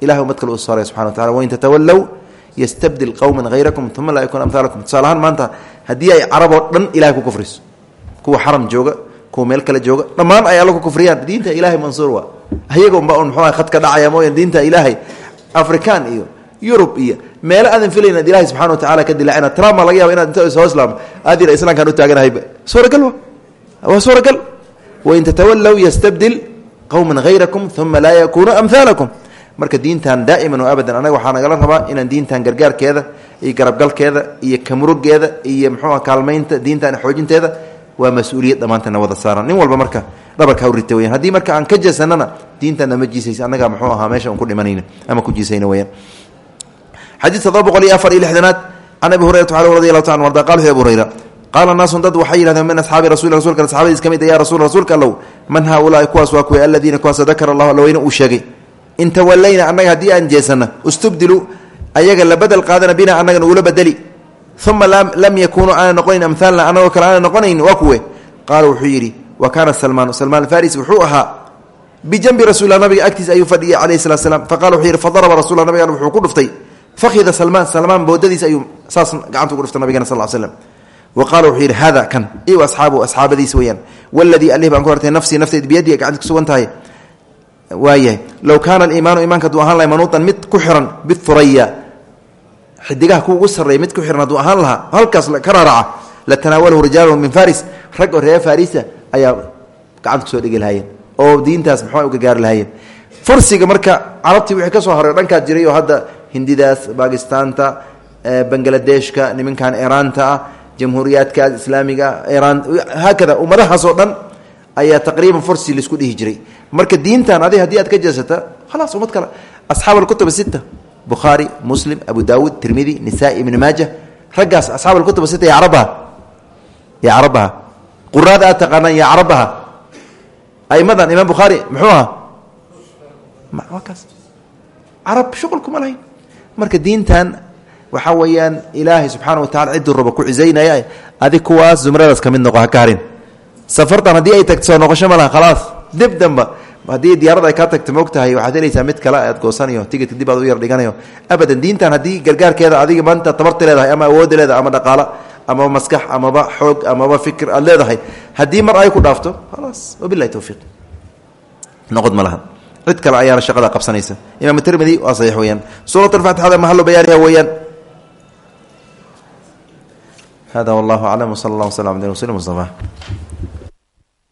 Ilahay ummad kale u soo saaraya subxana wa tacala wain tatawallow yastabdil qowman hayrakum uma laa yakun amhaalakum tusaale ahaan maanta haddii ay caraboo dhan ilahay ku kufriso kuwa xaram jooga kuwa meel kale jooga dhammaan ay alla ku kufriyaan. Diinta ilahay mansuur waa. Ayaga unba un muxuu khadka dhacaya mooya diinta ilaahay afrikaan iyo yurub iyo meelo aadan filayn ad ilahay subxana wa tacala ka dilaacina trump baa laga yaba inaad inta soo islaamo aad yidha islaamkaan u taaganahayba suuragal wa? Waa suuragal. Wain tatawallow yastabdil qowman hayrakum uma laa yakuunu amhaalakum marka diintan daa'iman oo abadan anaga waxaa nagala rabaa inaan diintan gargaarkeeda iyo garabgalkeeda iyo kamurugeeda iyo muxuua kaalmaynta diintan xoojinteeda waa mas'uuliyad dhammaantana wada saaran nin walba marka dhabarka urita weyaan haddii marka aan ka jeesanana diintanna ma jiisaysa annaga muxuu ahaa meesha un ku dhimanayna ama ku jiisayna weyaan xadiid todoba boqol iyo afar iyo lixdanaad can abi hurayrata radi allahu ta an arda qal wuxu abu hurayra qaala naasun dad waxay yihahdeen min asxaabi rasul rasulka saxaabadiis ka mid ya rasul rasuulka allow man haaulaai kuwaas waa kuwa aladiina kuwaas dakara allahu allaweyne uu sheegay in tawalayna annaga haddii aan jeesano istubdilu ayaga la bedel qaadana bina annaga nagula bedeli uma lam yakunuu aana noqonayn amhaalna anagoo kale aana noqonayn waa kuwe. Qaala wuxuu yidhi wa kaana salmaanu salmaan faris wuxuu ahaa bijanbi rasuullah nabiga agtiisa ayuu fadhiyay calayhi salatu slam faqala wuxuu yidhi fadaraba rasulla nabigan wuxuu ku dhuftay fakhida salmaan salmaan boodadiisa ayuu saas gacanta ugu dhuftay nabigana sal slam wa qaala wuxuu yidhi hada kan iw asxaabu asxaabadiisa weyaan waladii alih baan ku hartay nafsii nafteed biyadii gacanta kusugan tahay. Waayahay low kaana aliimaanu imaanka haduu ahaan lahay manuutan mid ku xiran bihuraya xidigaha kuwa ugu sarreeya mid ku xiran hadduu ahaan lahaa halkaas ka raaraca la tanaawalahu rijaalun min faris rag oo reer farisa ayaa gacanta ku soo dhegi lahaayeen oo diintaas maxaa u gargaari lahaayeen. Fursiga marka carabtii wixii ka soo haray dhankaa jiray oo hadda hindidaas bakistaanta bangladeshka nimankan iraanta ah jamhuuriyaadkaas islaamiga iraan haakada ummadahaas dhan ayaa taqriiban fursi la isku dhihi jiray. Marka diintan adi haddii aad ka jeesata khalaas ummad kale. Asxaab alkutub sita bukhaari muslim abu daawuud tirmidi nisaa-i maaja. Raggaas asxaab alkutub sita ya carabaha ya carabaha quraada aad taqaanaan ya carabaha aimadan imaam bukhaari muxuu ahaa? Kaas. Carab shuqul kuma lahayn marka diintan waxaa weeyaan ilaahay subxaana wa tacala cidduu rabo ku cisaynaya adig kuwaas zumradaas ka mid noqo ha ka harin ay tagto noqosho ma laha dib damba. Haddii diyaarada ay tagto moog tahay waxaad helaysaa mid kale aad goosanayo tigidka dib aad u yar dhiganayo. Abadan diintan haddii gargaarkeeda adiga maanta tabarta ama awoodda ama dhaqaalo amaba maskax amaba xoog amaba fikir aad leedahay haddii mar ay ku dhaafto khalaas. Wabilahi towfiiq noqod ma cid kale ayaana shaqada qabsanaysa. Imaam tirmidi waa saxiix weyaan suurat alfaatixada mahalo bayaaniha weeyaan. Hada wallahu aclam wsala allah wslam ala rasuuli mustafa